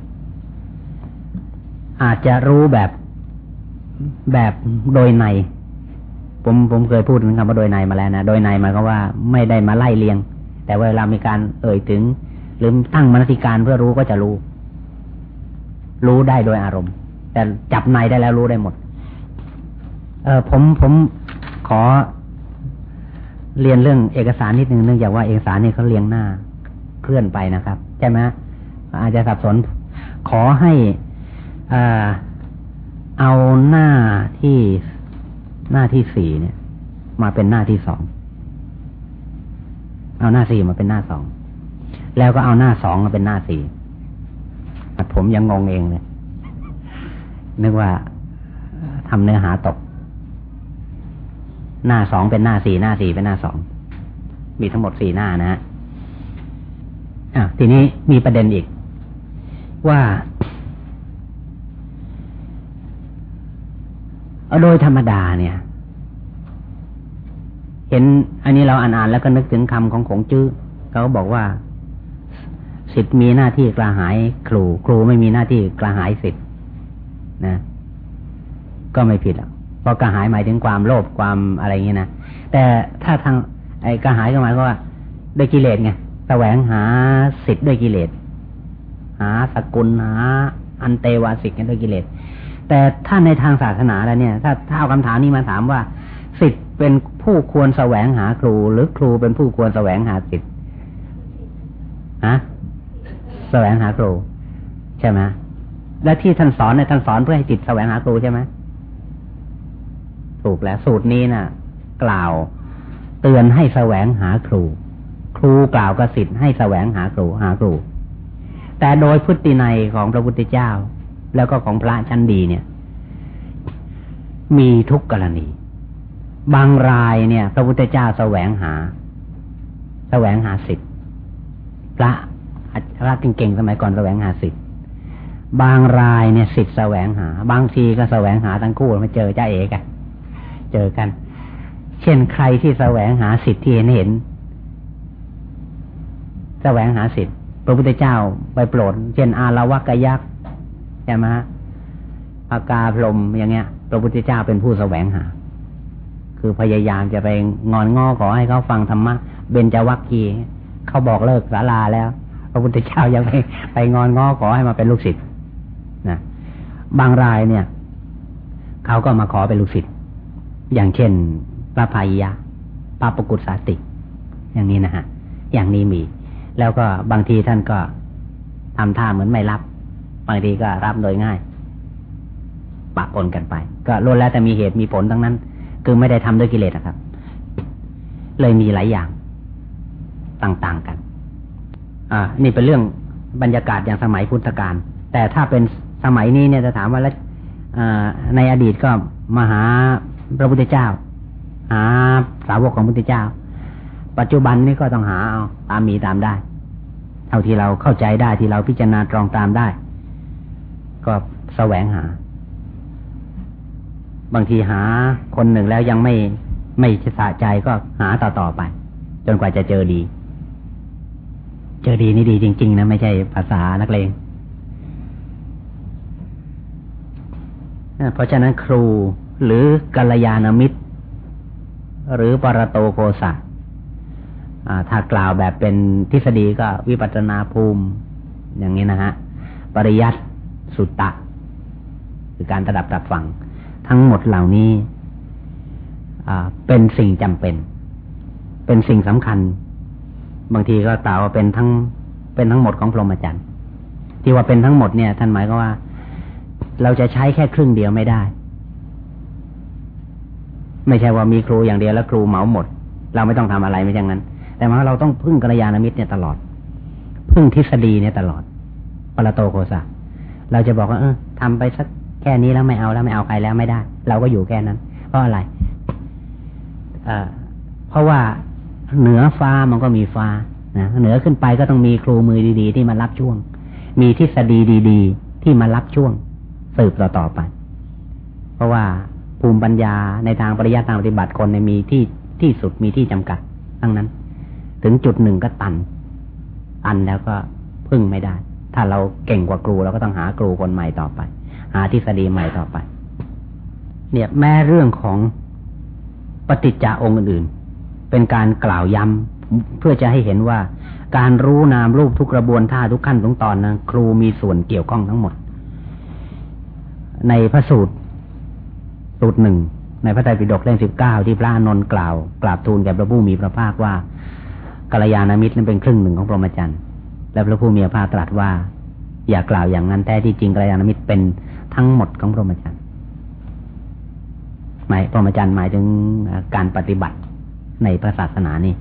อาจจะรู้แบบแบบโดยใน ผมผมเคยพูดถึงคำว่าโดยในมาแล้วนะ โดยในหมายความว่าไม่ได้มาไล่เลียง แต่เวลามีการเอ่ยถึง หรือตั้งมนสิการเพื่อรู้ก็จะรู้ รู้ได้โดยอารมณ์ แต่จับในได้แล้วรู้ได้หมด เออผมผมขอเรียนเรื่องเอกสารนิดนึงเนื่องจากว่าเอกสารนี่เขาเรียงหน้าเคลื่อนไปนะครับ ใช่ไหมอาจจะสับสน ขอให้อ่าเอาหน้าที่หน้าที่สี่เนี่ย มาเป็นหน้าที่สองเอาหน้าสี่มาเป็นหน้าสองแล้วก็เอาหน้าสองมาเป็นหน้าสี่ ผมยังงงเองเลยนึกว่าทำเนื้อหาตก หน้าสองเป็นหน้าสี่หน้าสี่เป็นหน้าสอง มีทั้งหมดสี่หน้านะฮะอะทีนี้มีประเด็นอีก ว่าโดยธรรมดาเนี่ย เห็น อันนี้เราอ่านๆแล้วก็นึกถึงคำของขงจื้อเขาบอกว่า สิทธิ์มีหน้าที่กระหายครู ครูไม่มีหน้าที่กระหายสิทธิ์นะ ก็ไม่ผิดหรอกเพราะกระหายหมายถึงความโลภความอะไรอย่างนี้นะแต่ถ้าทางไอ้กระหายก็หมายวามว่าด้วยกิเลสไงแสวงหาสิทธิ์ด้วยกิเลส หาสกุลหาอันเตวาสิกกันด้วยกิเลส แต่ถ้าในทางศาสนาแล้วเนี่ย ถ้าถ้าเอาคำถามนี้มาถามว่า สิทธิ์เป็นผู้ควรแสวงหาครู หรือครูเป็นผู้ควรแสวงหาสิทธิ์ฮะ แสวงหาครู ใช่ไหมและที่ท่านสอนเนี่ยท่านสอนเพื่อให้จิตแสวงหาครูใช่ไหมถูกแล้ว สูตรนี้นะ่ะ กล่าวเตือนให้แสวงหาครู ครูกล่าวกับสิทธิ์ให้แสวงหาครูหาครู แต่โดยพุทธินัยของพระพุทธเจ้า แล้วก็ของพระชั้นดีเนี่ย มีทุกกรณี บางรายเนี่ย พระพุทธเจ้าแสวงหา แสวงหาสิทธิ์พระ พระเก่งๆสมัยก่อนแสวงหาสิทธิ์บางรายเนี่ยสิทธิ์แสวงหา บางทีก็แสวงหาทั้งคู่มาเจอจ้าเอกันเจอกัน เช่นใครที่แสวงหาสิทธิ์ที่เห็นเห็นแสวงหาสิทธิ์พระพุทธเจ้าไปโปรด เช่น อารวกยักษ์ใช่ไหมอากาพรมอย่างเงี้ย พระพุทธเจ้าเป็นผู้แสวงหา คือพยายามจะไปงอนง้อขอให้เขาฟังธรรมะเบญจวัคคีเขาบอกเลิกศาลาแล้ว พระพุทธเจ้ายังไปไปงอนง้อขอให้มาเป็นลูกศิษย์นะบางรายเนี่ยเขาก็มาขอเป็นลูกศิษย์อย่างเช่นพระพายยะพระปกุศสาติ อย่างนี้นะฮะ อย่างนี้มี แล้วก็บางทีท่านก็ทำท่าเหมือนไม่รับ บางทีก็รับโดยง่ายปะปนกันไป ก็ล้วนแล้วแต่มีเหตุมีผลทั้งนั้น คือไม่ได้ทำด้วยกิเลสนะครับ เลยมีหลายอย่าง ต่างๆกัน อ่า นี่เป็นเรื่องบรรยากาศอย่างสมัยพุทธกาลแต่ถ้าเป็นสมัยนี้เนี่ยจะถามว่าแล้วในอดีตก็มาหาพระพุทธเจ้า หาสาวกของพุทธเจ้า ปัจจุบันนี้ก็ต้องหาเอาตามมีตามได้ เท่าที่เราเข้าใจได้ที่เราพิจารณาตรองตามได้ ก็แสวงหา บางทีหาคนหนึ่งแล้วยังไม่ไม่สะใจก็หาต่อต่อไป จนกว่าจะเจอดี เจอดีนี่ดีจริง ๆ นะ ไม่ใช่ภาษานักเลงเพราะฉะนั้นครูหรือกัลยาณมิตร หรือปรโตโกสะถ้ากล่าวแบบเป็นทฤษฎีก็วิปัสนาภูมิ อย่างนี้นะฮะ ปริยัติสุตตะ คือการระดับรับฟัง ทั้งหมดเหล่านี้เป็นสิ่งจำเป็น เป็นสิ่งสำคัญ บางทีก็กล่าวว่าเป็นทั้งเป็นทั้งหมดของพรหมจรรย์ที่ว่าเป็นทั้งหมดเนี่ย ท่านหมายก็ว่า เราจะใช้แค่ครึ่งเดียวไม่ได้ ไม่ใช่ว่ามีครูอย่างเดียวแล้วครูเหมาหมด เราไม่ต้องทำอะไรไม่ใช่งั้น แต่ว่าเราต้องพึ่งกัลยาณมิตรเนี่ยตลอด พึ่งทฤษฎีเนี่ยตลอดปรโตโคสะเราจะบอกว่า เออทำไปสักแค่นี้แล้วไม่เอาแล้วไม่เอาใครแล้วไม่ได้ เราก็อยู่แค่นั้น เพราะอะไรเพราะว่า เหนือฟ้ามันก็มีฟ้านะเหนือขึ้นไปก็ต้องมีครูมือดี ๆ ที่มารับช่วง มีทฤษฎีดี ๆ ที่มารับช่วง สืบต่อๆไป เพราะว่าภูมิปัญญาในทางปริยัติทางปฏิบัติคนในมีที่ที่สุดมีที่จำกัดทั้งนั้น ถึงจุดหนึ่งก็ตันตันแล้วก็พึ่งไม่ได้ ถ้าเราเก่งกว่าครูเราก็ต้องหาครูคนใหม่ต่อไป หาทฤษฎีใหม่ต่อไป เนี่ยแม้เรื่องของปฏิจจาองค์อื่น เป็นการกล่าวย้ำเพื่อจะให้เห็นว่า การรู้นามรูปทุกกระบวนท่าทุกขั้นทุกตอนนะครูมีส่วนเกี่ยวข้องทั้งหมด ในพระสูตรสูตรหนึ่งในพระไตรปิฎกเล่มสิบเก้าที่พระนนท์กล่าว กราบทูลแก่พระผู้มีพระภาคว่ากัลยาณมิตรนั้นเป็นครึ่งหนึ่งของพรหมจรรย์และพระผู้มีพระภาคตรัสว่า อย่ากล่าวอย่างนั้นแท้ที่จริงกัลยาณมิตรเป็นทั้งหมดของพรหมจรรย์หมายพรหมจรรย์หมายถึงการปฏิบัติ ในพระศาสนานี่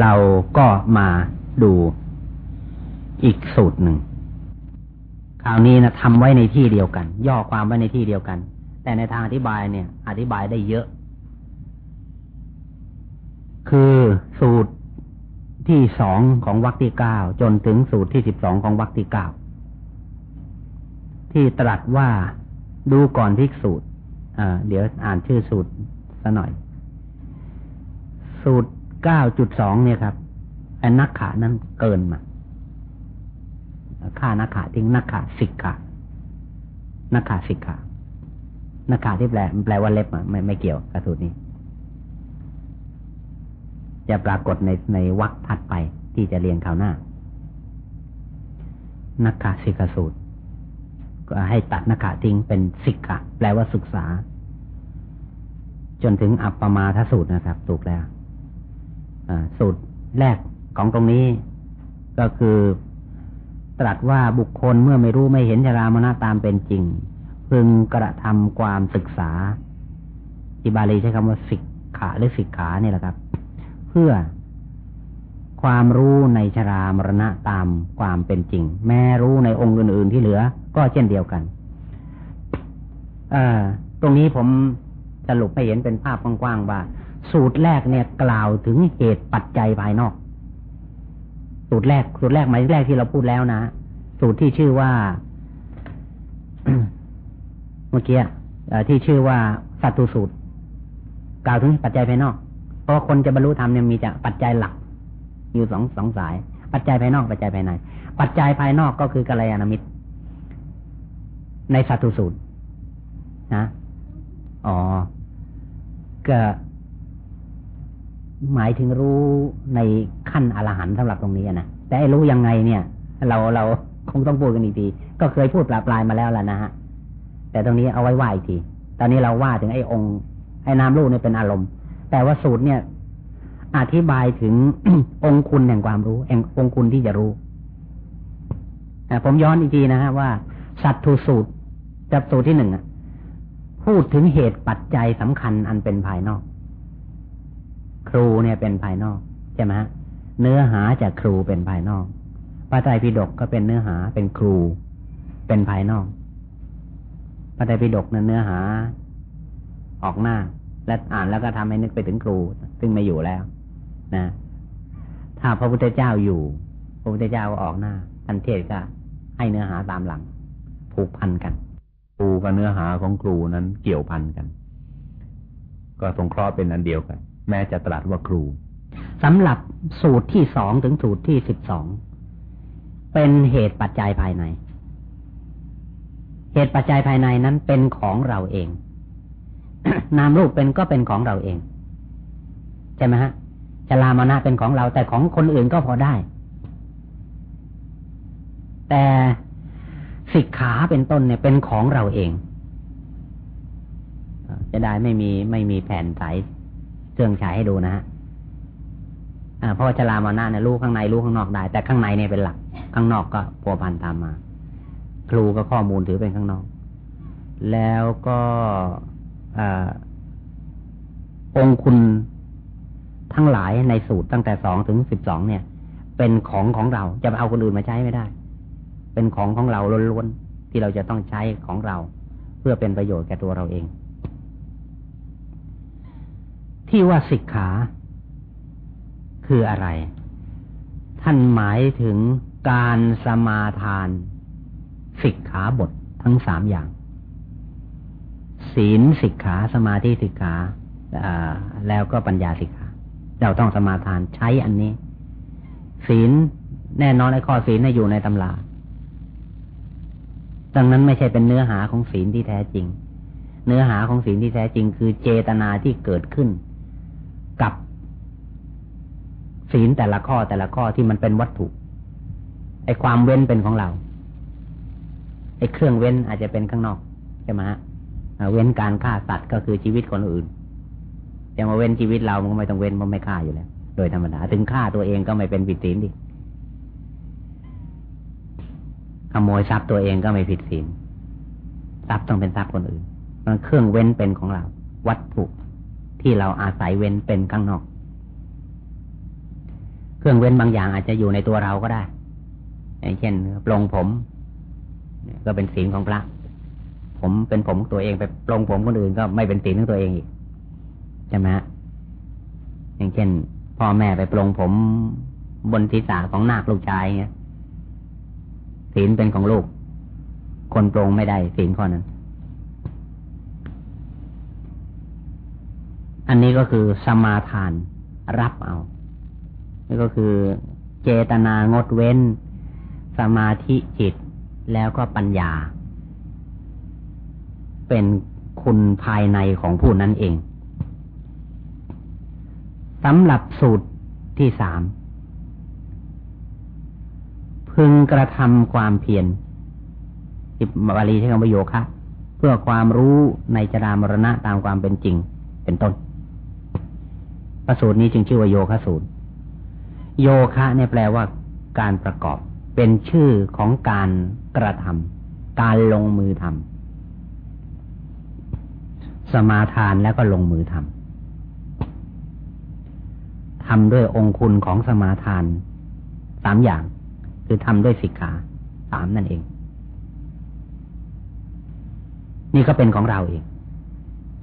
เราก็มาดูอีกสูตรหนึ่งคราวนี้นะทำไว้ในที่เดียวกัน ย่อความไว้ในที่เดียวกัน แต่ในทางอธิบายเนี่ย อธิบายได้เยอะ คือสูตรที่สองของวรรคที่เก้าจนถึงสูตรที่สิบสองของวรรคที่เก้าที่ตรัสว่าดูก่อนพิกสูตรเดี๋ยวอ่านชื่อสูตรสัหน่อย สูตรเก้าจุดสองเนี่ยครับไอ้นักขานั้นเกินมาค่านักขาทิ้งนักขาสิกขานักขาสิกขานักขาที่แปลแปลว่าเล็บอะไม่ไม่เกี่ยวกับสูตรนี้ จะปรากฏในในวรรคถัดไปที่จะเรียนข่าวหน้า นักขาสิกาสูตร ก็ให้ตัดนักขาทิ้งเป็นสิกขะแปลว่าศึกษา จนถึงอัปปมาทสูตรนะครับ ถูกแล้ว สูตรแรกของตรงนี้ ก็คือตรัสว่าบุคคลเมื่อไม่รู้ไม่เห็นชรามนาตามเป็นจริง พึงกระทำความศึกษาอิบาลีใช้คำว่าสิกขาหรือสิกขาเนี่ยแหละครับ เพื่อความรู้ในชรามรณะตามความเป็นจริง แม้รู้ในองค์อื่น ๆ ที่เหลือ ก็เช่นเดียวกันอตรงนี้ผมสรุปให้เห็นเป็นภาพกว้างๆว่า สูตรแรกเนี่ยกล่าวถึงเหตุปัจจัยภายนอก สูตรแรก สูตรแรกหมายแรกที่เราพูดแล้วนะ สูตรที่ชื่อว่าเมื่อกี้ที่ชื่อว่าสัตตุสูตร กล่าวถึงปัจจัยภายนอก เพราะคนจะบรรลุธรรมเนี่ยมีจะปัจจัยหลัก อยู่สองสองสาย ปัจจัยภายนอกปัจจัยภายใน ปัจจัยภายนอกก็คือกัลยาณมิตร ในสัตุสูตรนะอ๋อก็ หมายถึงรู้ในขั้นอรหันต์สำหรับตรงนี้นะแต่รู้ยังไงเนี่ย เราเราคงต้องพูดกันอีกทีก็เคยพูดปลาปลายมาแล้วแหละนะฮะแต่ตรงนี้เอาไว้ว่าอีกที ตอนนี้เราว่าถึงไอ้องค์ ไอ้นามรูปเนี่ยเป็นอารมณ์ แต่ว่าสูตรเนี่ย อธิบายถึงองคุณแห่งความรู้แห่งองคุณที่จะรู้ผมย้อนอีกทีนะฮะว่า สัตทุสูตรจับสูตรที่หนึ่งพูดถึงเหตุปัจจัยสำคัญอันเป็นภายนอก ครูเนี่ยเป็นภายนอกใช่ไหมฮะเนื้อหาจากครูเป็นภายนอกพระไตรปิฎกก็เป็นเนื้อหาเป็นครู เป็นภายนอกพระไตรปิฎกนั้นเนื้อหา ออกหน้า และอ่านแล้วก็ทำให้นึกไปถึงครู ซึ่งไม่อยู่แล้ว นะ ถ้าพระพุทธเจ้าอยู่ พระพุทธเจ้าก็ออกหน้าท่านเทศก็ให้เนื้อหาตามหลัง ผูกพันกัน ครูกับเนื้อหาของครูนั้นเกี่ยวพันกัน ก็สงเคราะห์เป็นอันเดียวกัน แม้จะตรัสว่าครูสำหรับสูตรที่สองถึงสูตรที่สิบสองเป็นเหตุปัจจัยภายใน เหตุปัจจัยภายในนั้นเป็นของเราเอง นามรูปเป็นก็เป็นของเราเอง ใช่ไหมฮะจลามณะเป็นของเราแต่ของคนอื่นก็พอได้ แต่สิกขาเป็นต้นเนี่ยเป็นของเราเองจะได้ไม่มีไม่มีแผ่นใสเค รื่องฉายให้ดูนะฮะเพราะว่าจลามณะเนี่ยรู้ข้างในรู้ข้างนอกได้ แต่ข้างในเนี่ยเป็นหลัก ข้างนอกก็พัวพันตามมา ครูก็ข้อมูลถือเป็นข้างนอก แล้วก็องคุณทั้งหลายในสูตรตั้งแต่สองถึงสิบสองเนี่ย เป็นของของเราจะไปเอาคนอื่นมาใช้ไม่ได้ เป็นของของเราล้วนๆที่เราจะต้องใช้ของเรา เพื่อเป็นประโยชน์แก่ตัวเราเอง ที่ว่าสิกขา คืออะไร ท่านหมายถึงการสมาทาน สิกขาบททั้งสามอย่าง ศีลสิกขาสมาธิสิกขาแล้วก็ปัญญาสิกขา เราต้องสมาทานใช้อันนี้ ศีลแน่นอนไอ้ข้อศีลอยู่ในตำราดังนั้นไม่ใช่เป็นเนื้อหาของศีลที่แท้จริง เนื้อหาของศีลที่แท้จริง คือเจตนาที่เกิดขึ้น กับศีลแต่ละข้อแต่ละข้อที่มันเป็นวัตถุ ไอ้ความเว้นเป็นของเรา ไอ้เครื่องเว้นอาจจะเป็นข้างนอกใช่ไหมฮะเว้นการฆ่าสัตว์ก็คือชีวิตคนอื่นจะมาเว้นชีวิตเรามันก็ไม่ต้องเว้นเพราะไม่ฆ่าอยู่แล้ว โดยธรรมดาถึงฆ่าตัวเองก็ไม่เป็นผิดศีลดิขโมยทรัพย์ตัวเองก็ไม่ผิดศีลทรัพย์ต้องเป็นทรัพย์คนอื่นมันเครื่องเว้นเป็นของเรา วัตถุ ที่เราอาศัยเว้นเป็นข้างนอก เครื่องเว้นบางอย่างอาจจะอยู่ในตัวเราก็ได้อย่างเช่นปลงผม ก็เป็นศีลของพระ ผมเป็นผมตัวเองไปปลงผมคนอื่นก็ไม่เป็นศีลของตัวเองอีกใช่ไหมอย่างเช่น พ่อแม่ไปปลงผมบนศีรษะของนาคลูกชายเงี้ยศีลเป็นของลูก คนปลงไม่ได้ศีลข้อนั้น อันนี้ก็คือสมาทานรับเอา นี่ก็คือเจตนางดเว้น สมาธิจิต แล้วก็ปัญญา เป็นคุณภายในของผู้นั้นเองสำหรับสูตรที่สามพึงกระทำความเพียรที่บาลีใช้คำว่าโยคะ เพื่อความรู้ในจรามรณะตามความเป็นจริง เป็นต้น ประสูตรนี้จึงชื่อว่าโยคะสูตร โยคะเนี่ยแปลว่าการประกอบ เป็นชื่อของการกระทำการลงมือทำสมาทานแล้วก็ลงมือทำทำด้วยองคุณของสมาทานสามอย่าง คือทำด้วยสิกขาสามนั่นเอง นี่ก็เป็นของเราเอง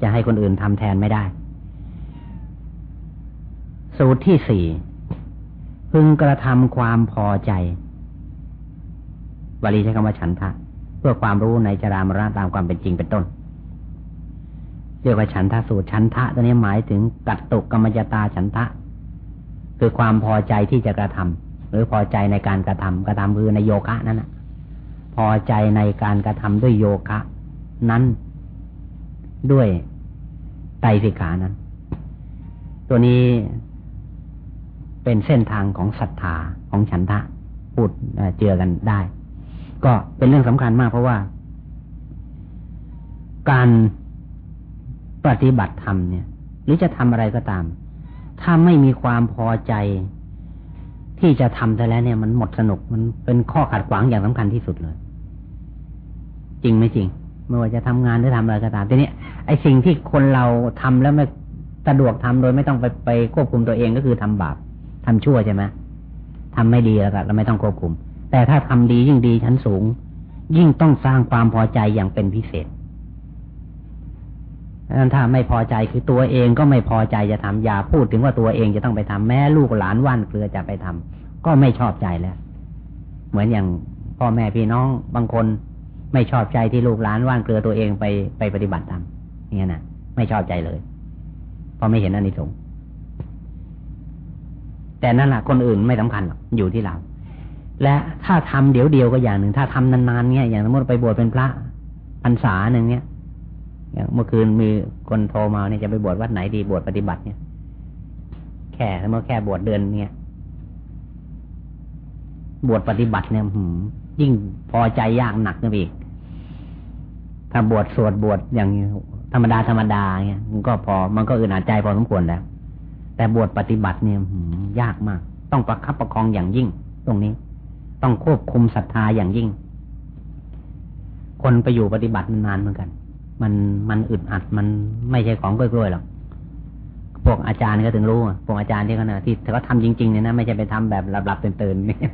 จะให้คนอื่นทำแทนไม่ได้ สูตรที่สี่พึงกระทำความพอใจวลีใช้คำว่าฉันทะ เพื่อความรู้ในจรามรณะตามความเป็นจริงเป็นต้น เรียกว่าฉันทะสูตรฉันทะตัวนี้หมายถึงกัตตุกรรมจตาฉันทะ คือความพอใจที่จะกระทำหรือพอใจในการกระทำกระทำคือในโยคะนั้นนะพอใจในการกระทำด้วยโยคะ นั้นด้วยไตรสิกขานั้น ตัวนี้ เป็นเส้นทางของศรัทธาของฉันทะพูดเจอกันได้ ก็เป็นเรื่องสำคัญมากเพราะว่า การปฏิบัติธรรมเนี่ย หรือจะทำอะไรก็ตาม ถ้าไม่มีความพอใจที่จะทำแต่แล้วเนี่ยมันหมดสนุกมันเป็นข้อขัดขวางอย่างสำคัญที่สุดเลย จริงไม่จริงไม่ว่าจะทำงานหรือทำอะไรก็ตามทีนี้ไอ้สิ่งที่คนเราทำแล้วไม่สะดวกทำโดยไม่ต้องไปไปควบคุมตัวเองก็คือทำบาป ทำชั่วใช่ไหมทำไม่ดีแล้วก็เราไม่ต้องควบคุม แต่ถ้าทำดียิ่งดีชั้นสูง ยิ่งต้องสร้างความพอใจอย่างเป็นพิเศษนั้นถ้าไม่พอใจคือตัวเองก็ไม่พอใจจะทำอย่าพูดถึงว่าตัวเองจะต้องไปทำแม้ลูกหลานว่านเกลือจะไปทำก็ไม่ชอบใจแล้ว เหมือนอย่างพ่อแม่พี่น้องบางคนไม่ชอบใจที่ลูกหลานว่านเกลือตัวเองไปไปปฏิบัติธรรมเนี่ยนะไม่ชอบใจเลยเพราะไม่เห็นอนิสงส์ แต่นั่นแหละคนอื่นไม่สำคัญหรอกอยู่ที่เรา และถ้าทำเดี๋ยวเดียวก็อย่างหนึ่ง ถ้าทำนานๆเนี่ยอย่างสมมติไปบวชเป็นพระพรรษาหนึ่งเนี่ยอย่างเมื่อคืนมีคนโทรมาเนี่ยจะไปบวชวัดไหนดีบวชปฏิบัติเนี่ย แค่เมื่อแค่บวชเดือนเนี่ยบวชปฏิบัติเนี่ยหืมยิ่งพอใจยากหนักนะอีก ถ้าบวชสวดบวชอย่างธรรมดาธรรมดาเนี่ยมันก็พอมันก็อึดอัดใจพอสมควรแล้ว แต่บวชปฏิบัติเนี่ยยากมาก ต้องประคับประคองอย่างยิ่ง ตรงนี้ ต้องควบคุมศรัทธาอย่างยิ่ง คนไปอยู่ปฏิบัตินานเหมือนกัน มันมันอึดอัดมันไม่ใช่ของกล้วยๆหรอกพวกอาจารย์ก็ถึงรู้พวกอาจารย์ที่เขาเนี่ยที่เขาทำจริงๆเนี่ยนะไม่ใช่ไปทำแบบหลับๆตื่นๆเนี่ย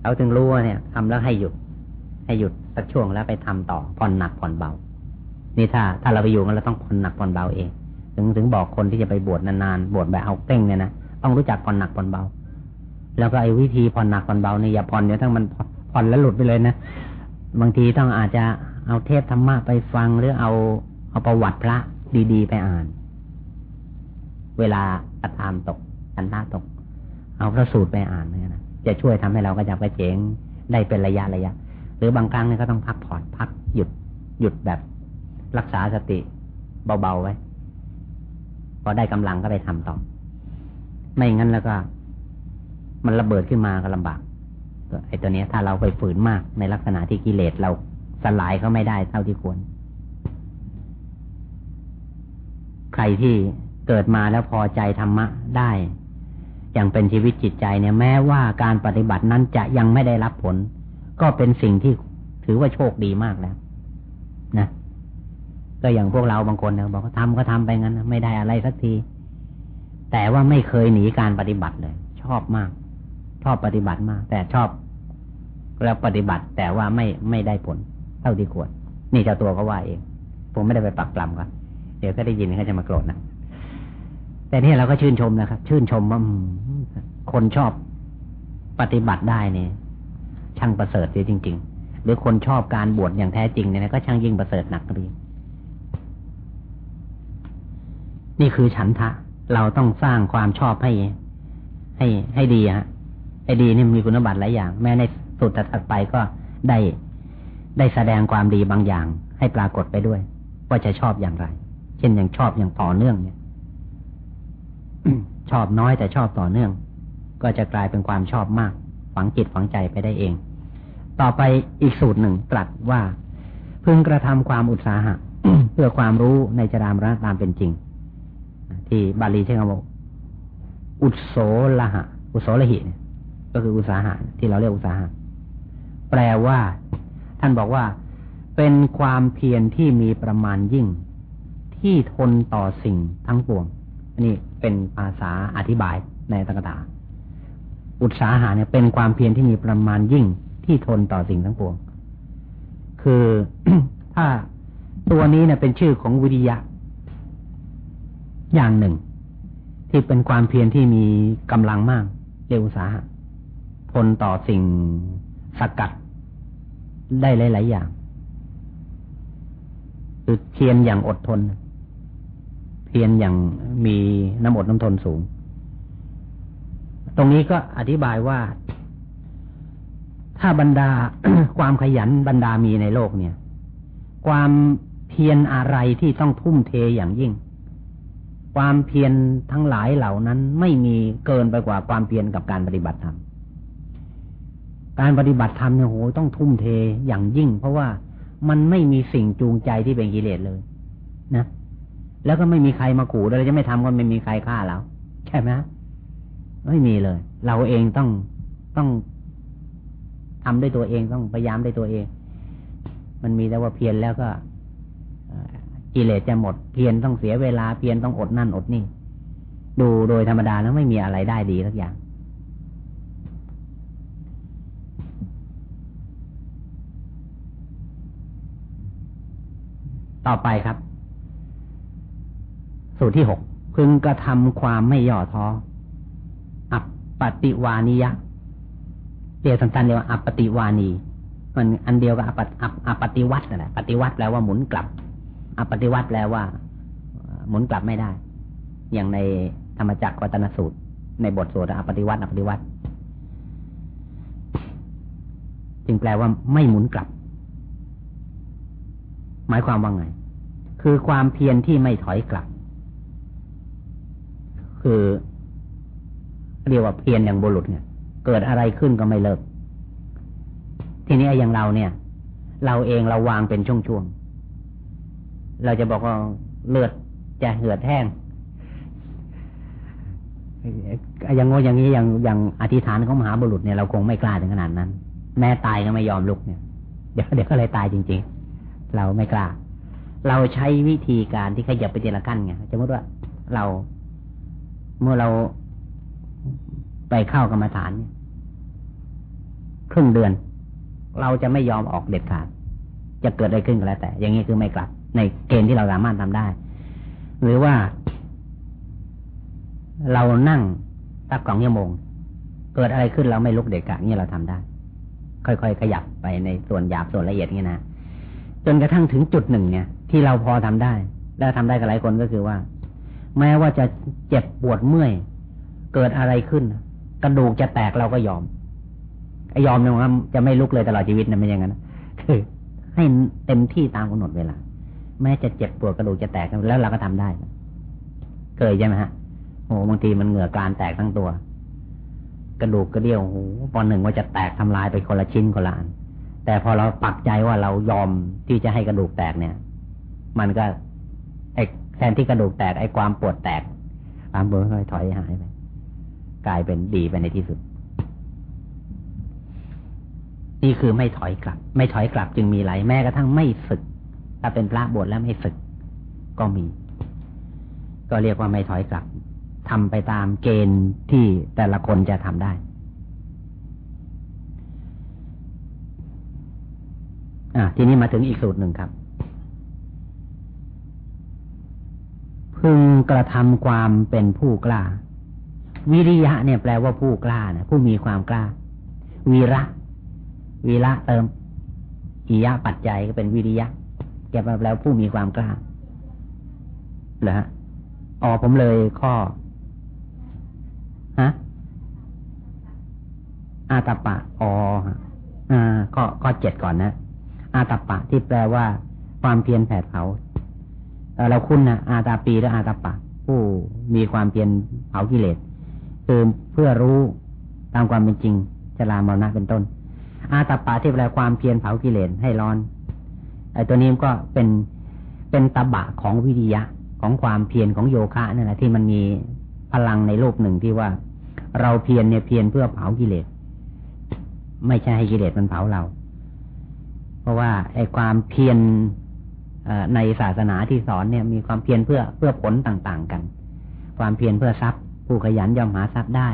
เขาถึงรู้ว่าเนี่ยทำแล้วให้หยุด ให้หยุดสักช่วงแล้วไปทำต่อผ่อนหนักผ่อนเบา นี่ถ้าถ้าเราไปอยู่กันเราต้องผ่อนหนักผ่อนเบาเอง ถึงถึงบอกคนที่จะไปบวชนานๆบวชแบบเอาเต้งเนี่ยนะต้องรู้จักผ่อนหนักผ่อนเบา แล้วก็ไอ้วิธีผ่อนหนักผ่อนเบาเนี่ยอย่าผ่อนเดี๋ยวทั้งมันผ่อนแล้วหลุดไปเลยนะบางทีต้องอาจจะเอาเทพธรรมะไปฟังหรือเอาเอาประวัติพระดีๆ ไปอ่าน เวลาอัตามตกอันหน้าตก เอาพระสูตรไปอ่านเนี่ยนะจะช่วยทำให้เรากระจับกระเจงได้เป็นระยะระยะ หรือบางครั้งเนี่ยก็ต้องพักผ่อนพักหยุดหยุดแบบรักษาสติเบาๆไว้ พอได้กำลังก็ไปทำต่อ ไม่งั้นแล้วก็ มันระเบิดขึ้นมาก็ลำบากไอ้ตัวนี้ถ้าเราไปฝืนมากในลักษณะที่กิเลสเราสลายเขาไม่ได้เท่าที่ควร ใครที่เกิดมาแล้วพอใจธรรมะได้อย่างเป็นชีวิตจิตใจเนี่ยแม้ว่าการปฏิบัตินั้นจะยังไม่ได้รับผล ก็เป็นสิ่งที่ถือว่าโชคดีมากแล้ว นะ ก็อย่างพวกเราบางคนเนี่ยบอกว่าทำก็ทำไปงั้นไม่ได้อะไรสักที แต่ว่าไม่เคยหนีการปฏิบัติเลย ชอบมาก ชอบปฏิบัติมาก แต่ชอบแล้วปฏิบัติ แต่ว่าไม่ไม่ได้ผล เท่าที่ควรนี่เจ้าตัวเขาว่าเอง ผมไม่ได้ไปปักปลำกันเดี๋ยวก็ได้ยินเขาจะมาโกรธนะแต่นี่เราก็ชื่นชมนะครับ ชื่นชมว่าคนชอบปฏิบัติได้เนี่ยช่างประเสริฐเสียจริง ๆ หรือคนชอบการบวชอย่างแท้จริงเนี่ยก็ช่างยิ่งประเสริฐหนักเลย นี่คือฉันทะ เราต้องสร้างความชอบให้ ให้ให้ดีฮะให้ดีนี่มีคุณสมบัติหลายอย่าง แม้ในสุดถัดไปก็ได้ได้แสดงความดีบางอย่าง ให้ปรากฏไปด้วย ว่าจะชอบอย่างไร เช่นอย่างชอบอย่างต่อเนื่องเนี่ยชอบน้อยแต่ชอบต่อเนื่อง ก็จะกลายเป็นความชอบมาก ฝังจิตฝังใจไปได้เอง ต่อไปอีกสูตรหนึ่งตรัสว่า พึงกระทำความอุตสาหะ เพื่อความรู้ในจรามระตามเป็นจริง ที่บาลีใช้คำว่าอุโสละหะ อุโสละหิก็คืออุตสาหะที่เราเรียกอุตสาหะ แปลว่า ท่านบอกว่า เป็นความเพียรที่มีประมาณยิ่ง ที่ทนต่อสิ่งทั้งปวงอันนี้เป็นภาษาอธิบายในตังกถาอุตสาหะเนี่ยเป็นความเพียรที่มีประมาณยิ่ง ที่ทนต่อสิ่งทั้งปวง คือถ้าตัวนี้เนี่ยเป็นชื่อของวิริยะ อย่างหนึ่ง ที่เป็นความเพียรที่มีกำลังมากเรียกอุตสาหะทนต่อสิ่งสกัดได้หลาย ๆ อย่างคือเพียรอย่างอดทน เพียรอย่างมีน้ำอดน้ำทนสูง ตรงนี้ก็อธิบายว่า ถ้าบรรดาความขยันบรรดามีในโลกเนี่ย ความเพียรอะไรที่ต้องทุ่มเทอย่างยิ่ง ความเพียรทั้งหลายเหล่านั้นไม่มีเกินไปกว่าความเพียรกับการปฏิบัติธรรม การปฏิบัติธรรมเนี่ยโหต้องทุ่มเทอย่างยิ่ง เพราะว่ามันไม่มีสิ่งจูงใจที่เป็นกิเลสเลย นะ แล้วก็ไม่มีใครมาขู่เราจะไม่ทำก็ไม่มีใครฆ่าเราใช่ไหมไม่มีเลย เราเองต้องต้องทำด้วยตัวเองต้องพยายามด้วยตัวเอง มันมีแต่ว่าเพียรแล้วก็ กิเลสจะหมดเพียรต้องเสียเวลาเพียรต้องอดนั่นอดนี่ ดูโดยธรรมดาแล้วไม่มีอะไรได้ดีสักอย่าง ต่อไปครับ สูตรที่หกพึงกระทำความไม่ย่อท้ออัปปติวานิยะเรียกสั้นๆเรียกว่าอัปปติวานี มันอันเดียวกับอัปอัปปฏิวัตนั่นแหละปฏิวัติแปลว่าหมุนกลับ อปฏิวัติแปลว่า หมุนกลับไม่ได้ อย่างในธรรมจักรวัตนสูตร ในบทสวดอปฏิวัติอปปฏิวัติ จึงแปลว่าไม่หมุนกลับ หมายความว่าไง คือความเพียรที่ไม่ถอยกลับ คือเรียกว่าเพียรอย่างบุรุษเนี่ย เกิดอะไรขึ้นก็ไม่เลิก ทีนี้อย่างเราเนี่ย เราเองเราวางเป็นช่วงๆ เราจะบอกว่าเลือดจะเหือดแห้งอย่างงอย่างนี้อย่างอย่างอธิษฐานของมหาบุรุษเนี่ยเราคงไม่กล้าถึงขนาดนั้น แม่ตายก็ไม่ยอมลุกเนี่ย เดี๋ยวเดี๋ยวก็เลยตายจริง ๆ เราไม่กล้า เราใช้วิธีการที่ขยับไปทีละขั้นไงสมมติว่าเราเมื่อเราไปเข้ากรรมฐานเนี่ยครึ่งเดือน เราจะไม่ยอมออกเด็ดขาดจะเกิดอะไรขึ้นก็แล้วแต่ อย่างนี้คือไม่กลับ ในเกณฑ์ที่เราสามารถทำได้ หรือว่า เรานั่งสักสองชั่วโมง เกิดอะไรขึ้นเราไม่ลุกเด็ดขาดนี่เราทำได้ ค่อยๆขยับไปในส่วนหยาบส่วนละเอียดนี่นะจนกระทั่งถึงจุดหนึ่งเนี่ย ที่เราพอทำได้ และทำได้กับหลายคนก็คือว่า แม้ว่าจะเจ็บปวดเมื่อย เกิดอะไรขึ้น กระดูกจะแตกเราก็ยอมยอมเนี่ยว่าจะไม่ลุกเลยตลอดชีวิตนะไม่อย่างนั้นคือให้เต็มที่ตามกำหนดเวลา แม้จะเจ็บปวดกระดูกจะแตกแล้วเราก็ทำได้ เคยใช่ไหมฮะโอ้บางทีมันเหงื่อการแตกทั้งตัว กระดูกกระเดี่ยวโอ้ปอนหนึ่งว่าจะแตกทำลายไปคนละชิ้นคนละอันแต่พอเราปักใจว่าเรายอมที่จะให้กระดูกแตกเนี่ย มันก็ไอแทนที่กระดูกแตกไอ้ความปวดแตกความปวดค่อยถอยหายไปกลายเป็นดีไปในที่สุด นี่คือไม่ถอยกลับ ไม่ถอยกลับจึงมีไหลแม้กระทั่งไม่ฝึก ถ้าเป็นพระบวชแล้วไม่ฝึกก็มี ก็เรียกว่าไม่ถอยกลับทำไปตามเกณฑ์ที่แต่ละคนจะทำได้ อ่าทีนี้มาถึงอีกสูตรหนึ่งครับ พึงกระทำความเป็นผู้กล้า วิริยะเนี่ยแปลว่าผู้กล้านะผู้มีความกล้า วีระ วีระเติมอิยะปัจจัยก็เป็นวิริยะ แกมาแล้วผู้มีความกล้าเหรอฮะอ๋อผมเลยข้อฮะอาตปะอ๋ออ่าข้อข้อเจ็ดก่อนนะอาตปะที่แปลว่าความเพียรแผดเผาเราคุ้นนะอาตาปีและอาตปะ ผู้มีความเพียรเผากิเลสคือเพื่อรู้ตามความเป็นจริงจรามรณะเป็นต้น อาตปาที่แปลความเพียรเผากิเลสให้ร้อน ไอ้ตัวนี้ก็เป็นเป็นตบะของวิริยะของความเพียรของโยคะนั่นแหละที่มันมีพลังในรูปหนึ่งที่ว่า เราเพียรเนี่ยเพียรเพื่อเผากิเลส ไม่ใช่ให้กิเลสมันเผาเรา เพราะว่าไอ้ความเพียรในศาสนาที่สอนเนี่ย มีความเพียรเพื่อเพื่อผลต่างๆกัน ความเพียรเพื่อทรัพย์ ผู้ขยันย่อมหาทรัพย์ได้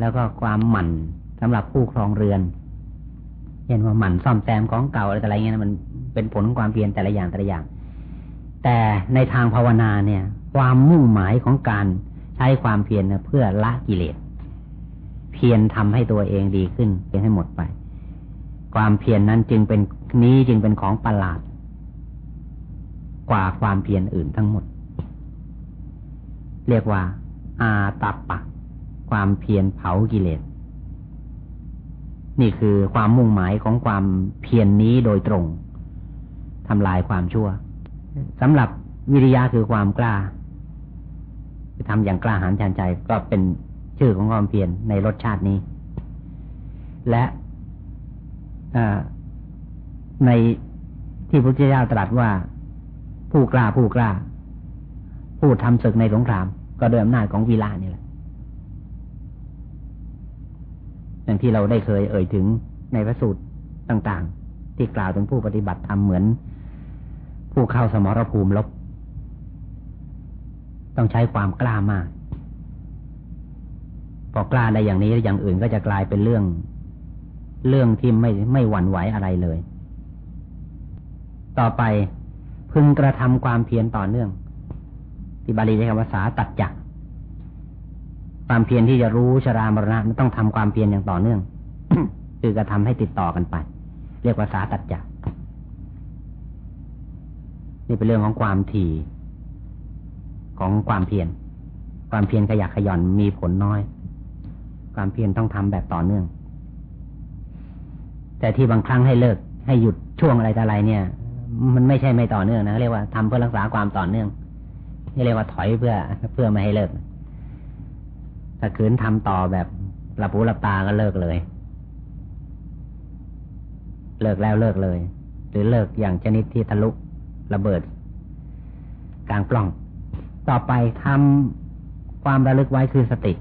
แล้วก็ความหมั่นสำหรับผู้ครองเรือนช่นว่าหมั่นซ่อมแซมของเก่าอะไรอะไรเงี้ยมัน เป็นผลของความเพียรแต่ละอย่างแต่ละอย่าง แต่ในทางภาวนาเนี่ย ความมุ่งหมายของการใช้ความเพียรเพื่อละกิเลส เพียรทำให้ตัวเองดีขึ้นเพียรให้หมดไป ความเพียรนนั้นจึงเป็นนี้จึงเป็นของประหลาด กว่าความเพียรอื่นทั้งหมด เรียกว่า อาตาปะ ความเพียรเผากิเลสนี่คือความมุ่งหมายของความเพียรนนี้โดยตรง ทำลายความชั่วสำหรับวิริยะคือความกล้าทำอย่างกล้าหาญชันใจก็เป็นชื่อของความเพียรในรสชาตินี้ และในที่พระพุทธเจ้าตรัสว่าผู้กล้าผู้กล้า ผู้ทำศึกในสงคราม ก็โดยอำนาจของวีลานี่แหละอย่างที่เราได้เคยเอ่ยถึงในพระสูตรต่าง ๆ ที่กล่าวถึงผู้ปฏิบัติธรรมเหมือน ผู้เข้าสมรภูมิลบ ต้องใช้ความกล้ามาก พอกล้าได้อย่างนี้อย่างอื่นก็จะกลายเป็นเรื่อง เรื่องที่ไม่ไม่หวั่นไหวอะไรเลย ต่อไปพึงกระทำความเพียรต่อเนื่อง ที่บาลีใช้คำว่าสาตัดจักความเพียรที่จะรู้ชรามรณะต้องทำความเพียรอย่างต่อเนื่อง คือกระทำให้ติดต่อกันไป เรียกว่าสาตัดจัก นี่เป็นเรื่องของความถี่ ของความเพียรความเพียรขยักขย่อนมีผลน้อย ความเพียรต้องทำแบบต่อเนื่อง แต่ที่บางครั้งให้เลิก ให้หยุดช่วงอะไรแต่อะไรเนี่ย มันไม่ใช่ไม่ต่อเนื่องนะเรียกว่าทำเพื่อรักษาความต่อเนื่องนี่เรียกว่าถอยเพื่อเพื่อไม่ให้เลิกถ้าขืนทำต่อแบบหลับหูหลับตาก็เลิกเลย เลิกแล้วเลิกเลย หรือเลิกอย่างชนิดที่ทะลุ ระเบิดกลางปล้อง ต่อไปทำความระลึกไว้คือสติ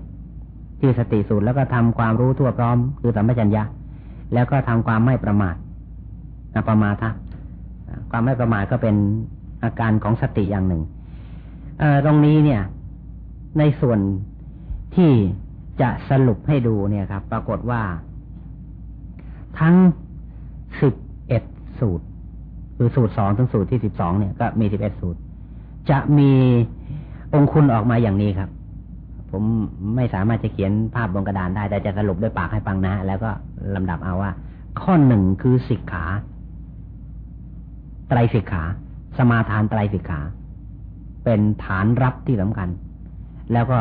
ที่สติสูตรแล้วก็ทำความรู้ทั่วพร้อม คือสัมปชัญญะแล้วก็ทำความไม่ประมาทประมาทะความไม่ประมาทก็เป็นอาการของสติอย่างหนึ่งตรงนี้เนี่ย ในส่วนที่จะสรุปให้ดูเนี่ยครับ ปรากฏว่า ทั้งสิบเอ็ดสูตร คือสูตรสองถึงสูตรที่สิบสองเนี่ยก็มีสิบเอ็ดสูตร จะมีองคุณออกมาอย่างนี้ครับ ผมไม่สามารถจะเขียนภาพบนกระดานได้ แต่จะสรุปด้วยปากให้ฟังนะ แล้วก็ลำดับเอาว่า ข้อหนึ่งคือสิกขา ไตรสิกขา สมาทานไตรสิกขา เป็นฐานรับที่สำคัญ แล้วก็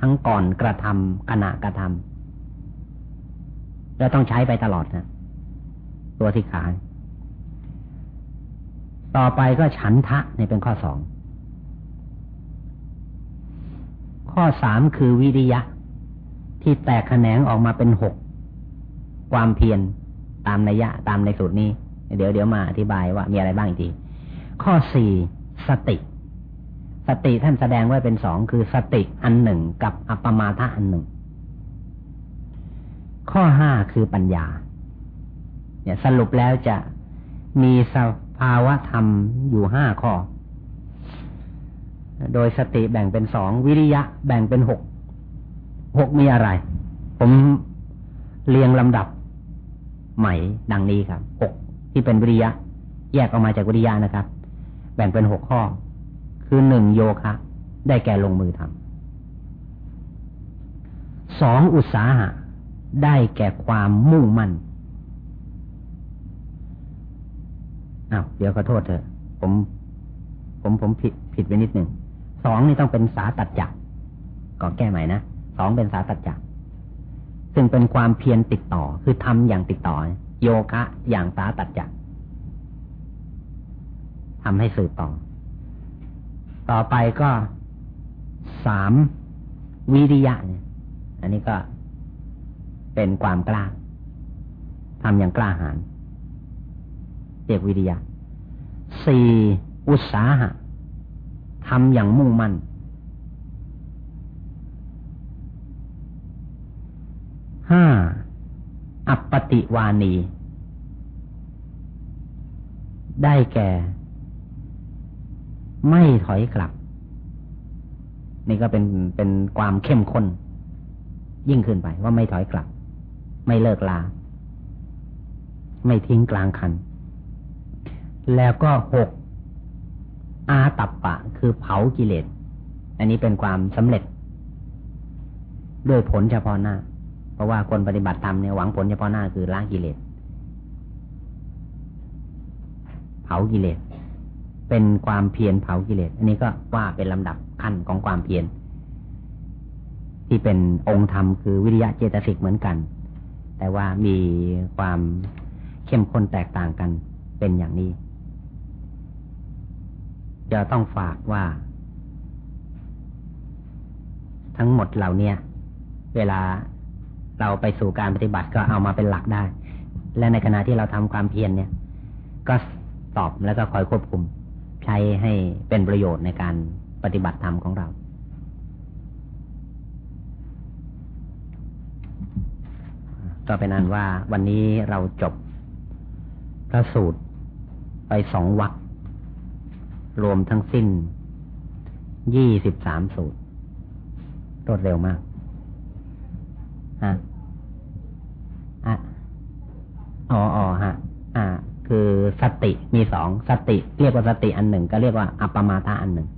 ทั้งก่อนกระทำขณะกระทำแล้วต้องใช้ไปตลอดนะ ตัวที่ขา ต่อไปก็ฉันทะนี่เป็นข้อสอง ข้อสามคือวิริยะ ที่แตกแขนงออกมาเป็นหก ความเพียรตามนัยยะตามในสูตรนี้ เดี๋ยวเดี๋ยวมาอธิบายว่ามีอะไรบ้างอีกทีข้อสี่สติ สติท่านแสดงไว้เป็นสองคือสติอันหนึ่งกับอัปมาทะอันหนึ่ง ข้อห้าคือปัญญา เนี่ยสรุปแล้วจะมีส ภาวะธรรมอยู่ห้าข้อ โดยสติแบ่งเป็นสองวิริยะแบ่งเป็นหกหกมีอะไร ผมเรียงลำดับใหม่ดังนี้ครับหกที่เป็นวิริยะ แยกออกมาจากวิริยะนะครับ แบ่งเป็นหกข้อ คือหนึ่งโยคะ ได้แก่ลงมือทำสองอุตสาหะ ได้แก่ความมุ่งมั่น อ้าวเดี๋ยวขอโทษเถอะ ผม ผมผมผิดผิดไปนิดหนึ่งสองนี่ต้องเป็นสาตัดจักก็แก้ใหม่นะสองเป็นสาตัดจักซึ่งเป็นความเพียรติดต่อ คือทำอย่างติดต่อ โยคะอย่างสาตัดจักทำให้สืบต่อ ต่อไปก็สามวิริยะเนี่ย อันนี้ก็เป็นความกล้าทำอย่างกล้าหาญ เรียกวิริยะสี่อุตสาหะทำอย่างมุ่งมั่นห้าอัปปติวานี ได้แก่ ไม่ถอยกลับ นี่ก็เป็นเป็นความเข้มข้น ยิ่งขึ้นไปว่าไม่ถอยกลับ ไม่เลิกลา ไม่ทิ้งกลางคัน แล้วก็หกอาตับปะ คือเผากิเลส อันนี้เป็นความสำเร็จ ด้วยผลเฉพาะหน้า เพราะว่าคนปฏิบัติธรรมเนี่ยหวังผลเฉพาะหน้าคือล้างกิเลส เผากิเลส เป็นความเพียรเผากิเลส อันนี้ก็ว่าเป็นลำดับขั้นของความเพียรที่เป็นองค์ธรรมคือวิริยะเจตสิกเหมือนกัน แต่ว่ามีความเข้มข้นแตกต่างกันเป็นอย่างนี้ จะต้องฝากว่า ทั้งหมดเหล่านี้เวลาเราไปสู่การปฏิบัติก็เอามาเป็นหลักได้ และในขณะที่เราทำความเพียรเนี่ย ก็ตอบแล้วก็คอยควบคุม ใช้ให้เป็นประโยชน์ในการปฏิบัติธรรมของเราก็เป็นอันว่าวันนี้เราจบพระสูตรไปสองวัก รวมทั้งสิ้นยี่สิบสามสูตร รวดเร็วมากอะอะอ๋ออฮะ อ่า คือสติมีสองสติ เรียกว่าสติอันหนึ่ง ก็เรียกว่าอัปปมาทาอันหนึ่ง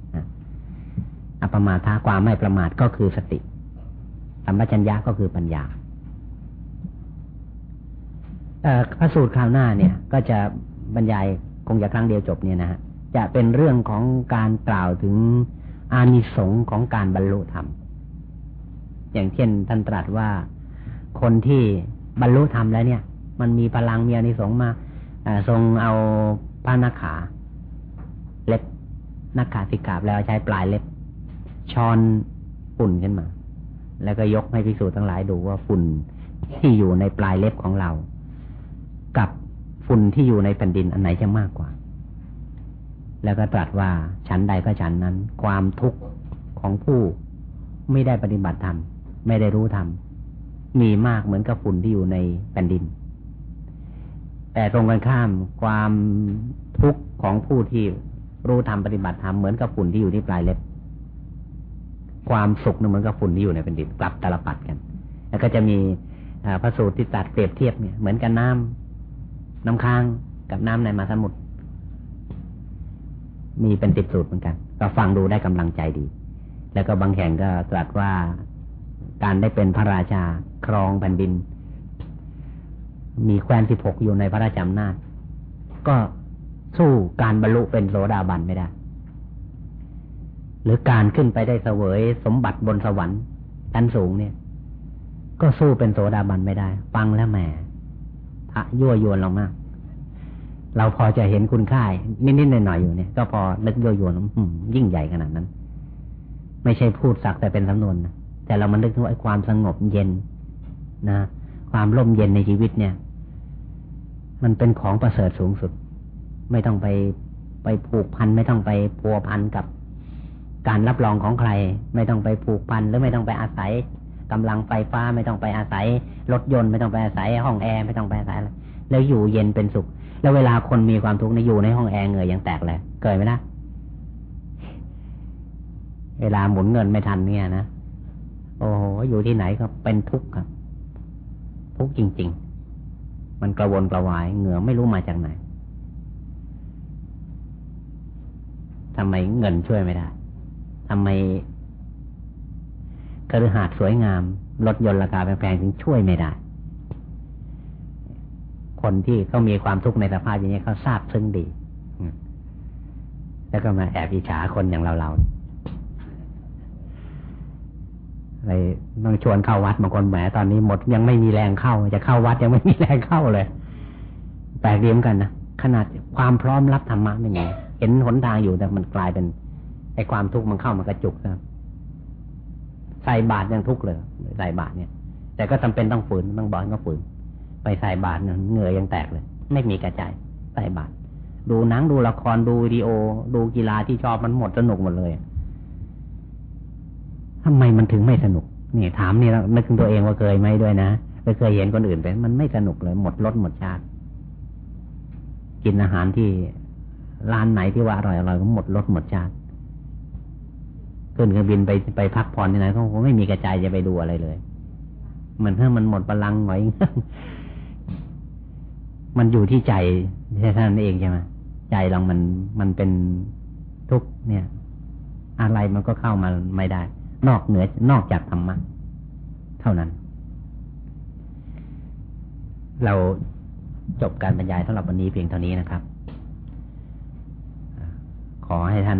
ประมาทาความไม่ประมาทก็คือสติ สัมปชัญญะก็คือปัญญาพระสูตรคราวหน้าเนี่ย ก็จะบรรยายคงจะครั้งเดียวจบเนี่ยนะฮะ จะเป็นเรื่องของการกล่าวถึงอานิสงส์ของการบรรลุธรรม อย่างเช่นท่านตรัสว่าคนที่บรรลุธรรมแล้วเนี่ย มันมีพลังมีอานิสงส์มาทรงเอาพระนักขา เล็บนักขาสิกาบแล้วใช้ปลายเล็บช้อนฝุ่นขึ้นมา แล้วก็ยกให้พิสูจน์ทั้งหลายดูว่าฝุ่นที่อยู่ในปลายเล็บของเรา กับฝุ่นที่อยู่ในแผ่นดินอันไหนจะมากกว่า แล้วก็ตรัสว่าชั้นใดก็ชั้นนั้น ความทุกข์ของผู้ไม่ได้ปฏิบัติธรรมไม่ได้รู้ธรรมมีมากเหมือนกับฝุ่นที่อยู่ในแผ่นดิน แต่ตรงกันข้ามความทุกข์ของผู้ที่รู้ธรรมปฏิบัติธรรมเหมือนกับฝุ่นที่อยู่ที่ปลายเล็บ ความสุขเหมือนกับฝุ่นที่อยู่ในแผ่นดินกลับตลปัดกัน แล้วก็จะมีพระสูตรที่ตัดเปรียบเทียบเนี่ยเหมือนกันน้ำน้ำค้างกับน้ำในมหาสมุทร มีเป็นติดสูตรเหมือนกัน ก็ฟังดูได้กำลังใจดี แล้วก็บางแห่งก็ตรัสว่าการได้เป็นพระราชาครองแผ่นดิน มีแคว้นสิบหกอยู่ในพระราชอำนาจ ก็สู้การบรรลุเป็นโสดาบันไม่ได้ หรือการขึ้นไปได้เสวยสมบัติบนสวรรค์ชั้นสูงเนี่ย ก็สู้เป็นโสดาบันไม่ได้ ฟังแล้วแหมพระยั่วยวนเรามาก เราพอจะเห็นคุณค่านิดๆหน่อยๆอยู่เนี่ยก็พอนึกยั่วยวนยิ่งใหญ่ขนาดนั้น ไม่ใช่พูดสักแต่เป็นสำนวนนะแต่เรามันนึกถึงไอ้ความสงบเย็นนะความร่มเย็นในชีวิตเนี่ย มันเป็นของประเสริฐสูงสุด ไม่ต้องไปไปผูกพัน ไม่ต้องไปพัวพันกับการรับรองของใคร ไม่ต้องไปผูกพันหรือไม่ต้องไปอาศัยกำลังไฟฟ้า ไม่ต้องไปอาศัยรถยนต์ ไม่ต้องไปอาศัยห้องแอร์ไม่ต้องไปอาศัยอะไรแล้วอยู่เย็นเป็นสุข แล้วเวลาคนมีความทุกข์ในอยู่ในห้องแอร์เหงื่อยังแตกเลยเกิดไหมนะเวลาหมุนเงินไม่ทันเนี่ยนะโอ้โหอยู่ที่ไหนก็เป็นทุกข์ครับ ทุกข์จริง ๆ มันกระวนกระวายเหงื่อไม่รู้มาจากไหนทำไมเงินช่วยไม่ได้ทำไมกระหาดสวยงามรถยนต์ราคาแพงๆถึงช่วยไม่ได้ คนที่เขามีความทุกข์ในสภาพอย่างนี้เขาทราบซึ้งดี แล้วก็มาแอบอิจฉาคนอย่างเราเราเลยต้องชวนเข้าวัดบางคนแหมตอนนี้หมดยังไม่มีแรงเข้า จะเข้าวัดยังไม่มีแรงเข้าเลยแปลกดีเหมือนกันนะขนาดความพร้อมรับธรรมะไม่มีเห็นหนทางอยู่แต่มันกลายเป็นไอ้ความทุกข์มันเข้ามากระจุกนะใส่บาตรยังทุกข์เลยใส่บาตรเนี่ย แต่ก็จาเป็นต้องฝืนต้องบอกก็ฝืน ไปใส่บาตรเหงื่อยังแตกเลย ไม่มีกระจายใส่บาตรดูหนังดูละครดูวิดีโอ ดูกีฬาที่ชอบมันหมดสนุกหมดเลยทำไมมันถึงไม่สนุกนี่ถามนี่เรานึกถึงตัวเองว่าเคยไหมด้วยนะไปเคยเห็นคนอื่นเป็นมันไม่สนุกเลย หมดรสหมดชาติ กินอาหารที่ร้านไหนที่ว่าอร่อยอร่อยก็หมดรสหมดชาติขึ้นเครื่องบินไปไปพักผ่อนที่ไหนเขาไม่มีกระจายจะไปดูอะไรเลย มันเพื่อมันหมดพลังไว้ มันอยู่ที่ใจแค่นั้นเองใช่ไหมใจเรามันมันเป็นทุกเนี่ย อะไรมันก็เข้ามาไม่ได้ นอกเหนือนอกจากธรรมะเท่านั้น เราจบการบรรยายสำหรับวันนี้เพียงเท่านี้นะครับ ขอให้ท่าน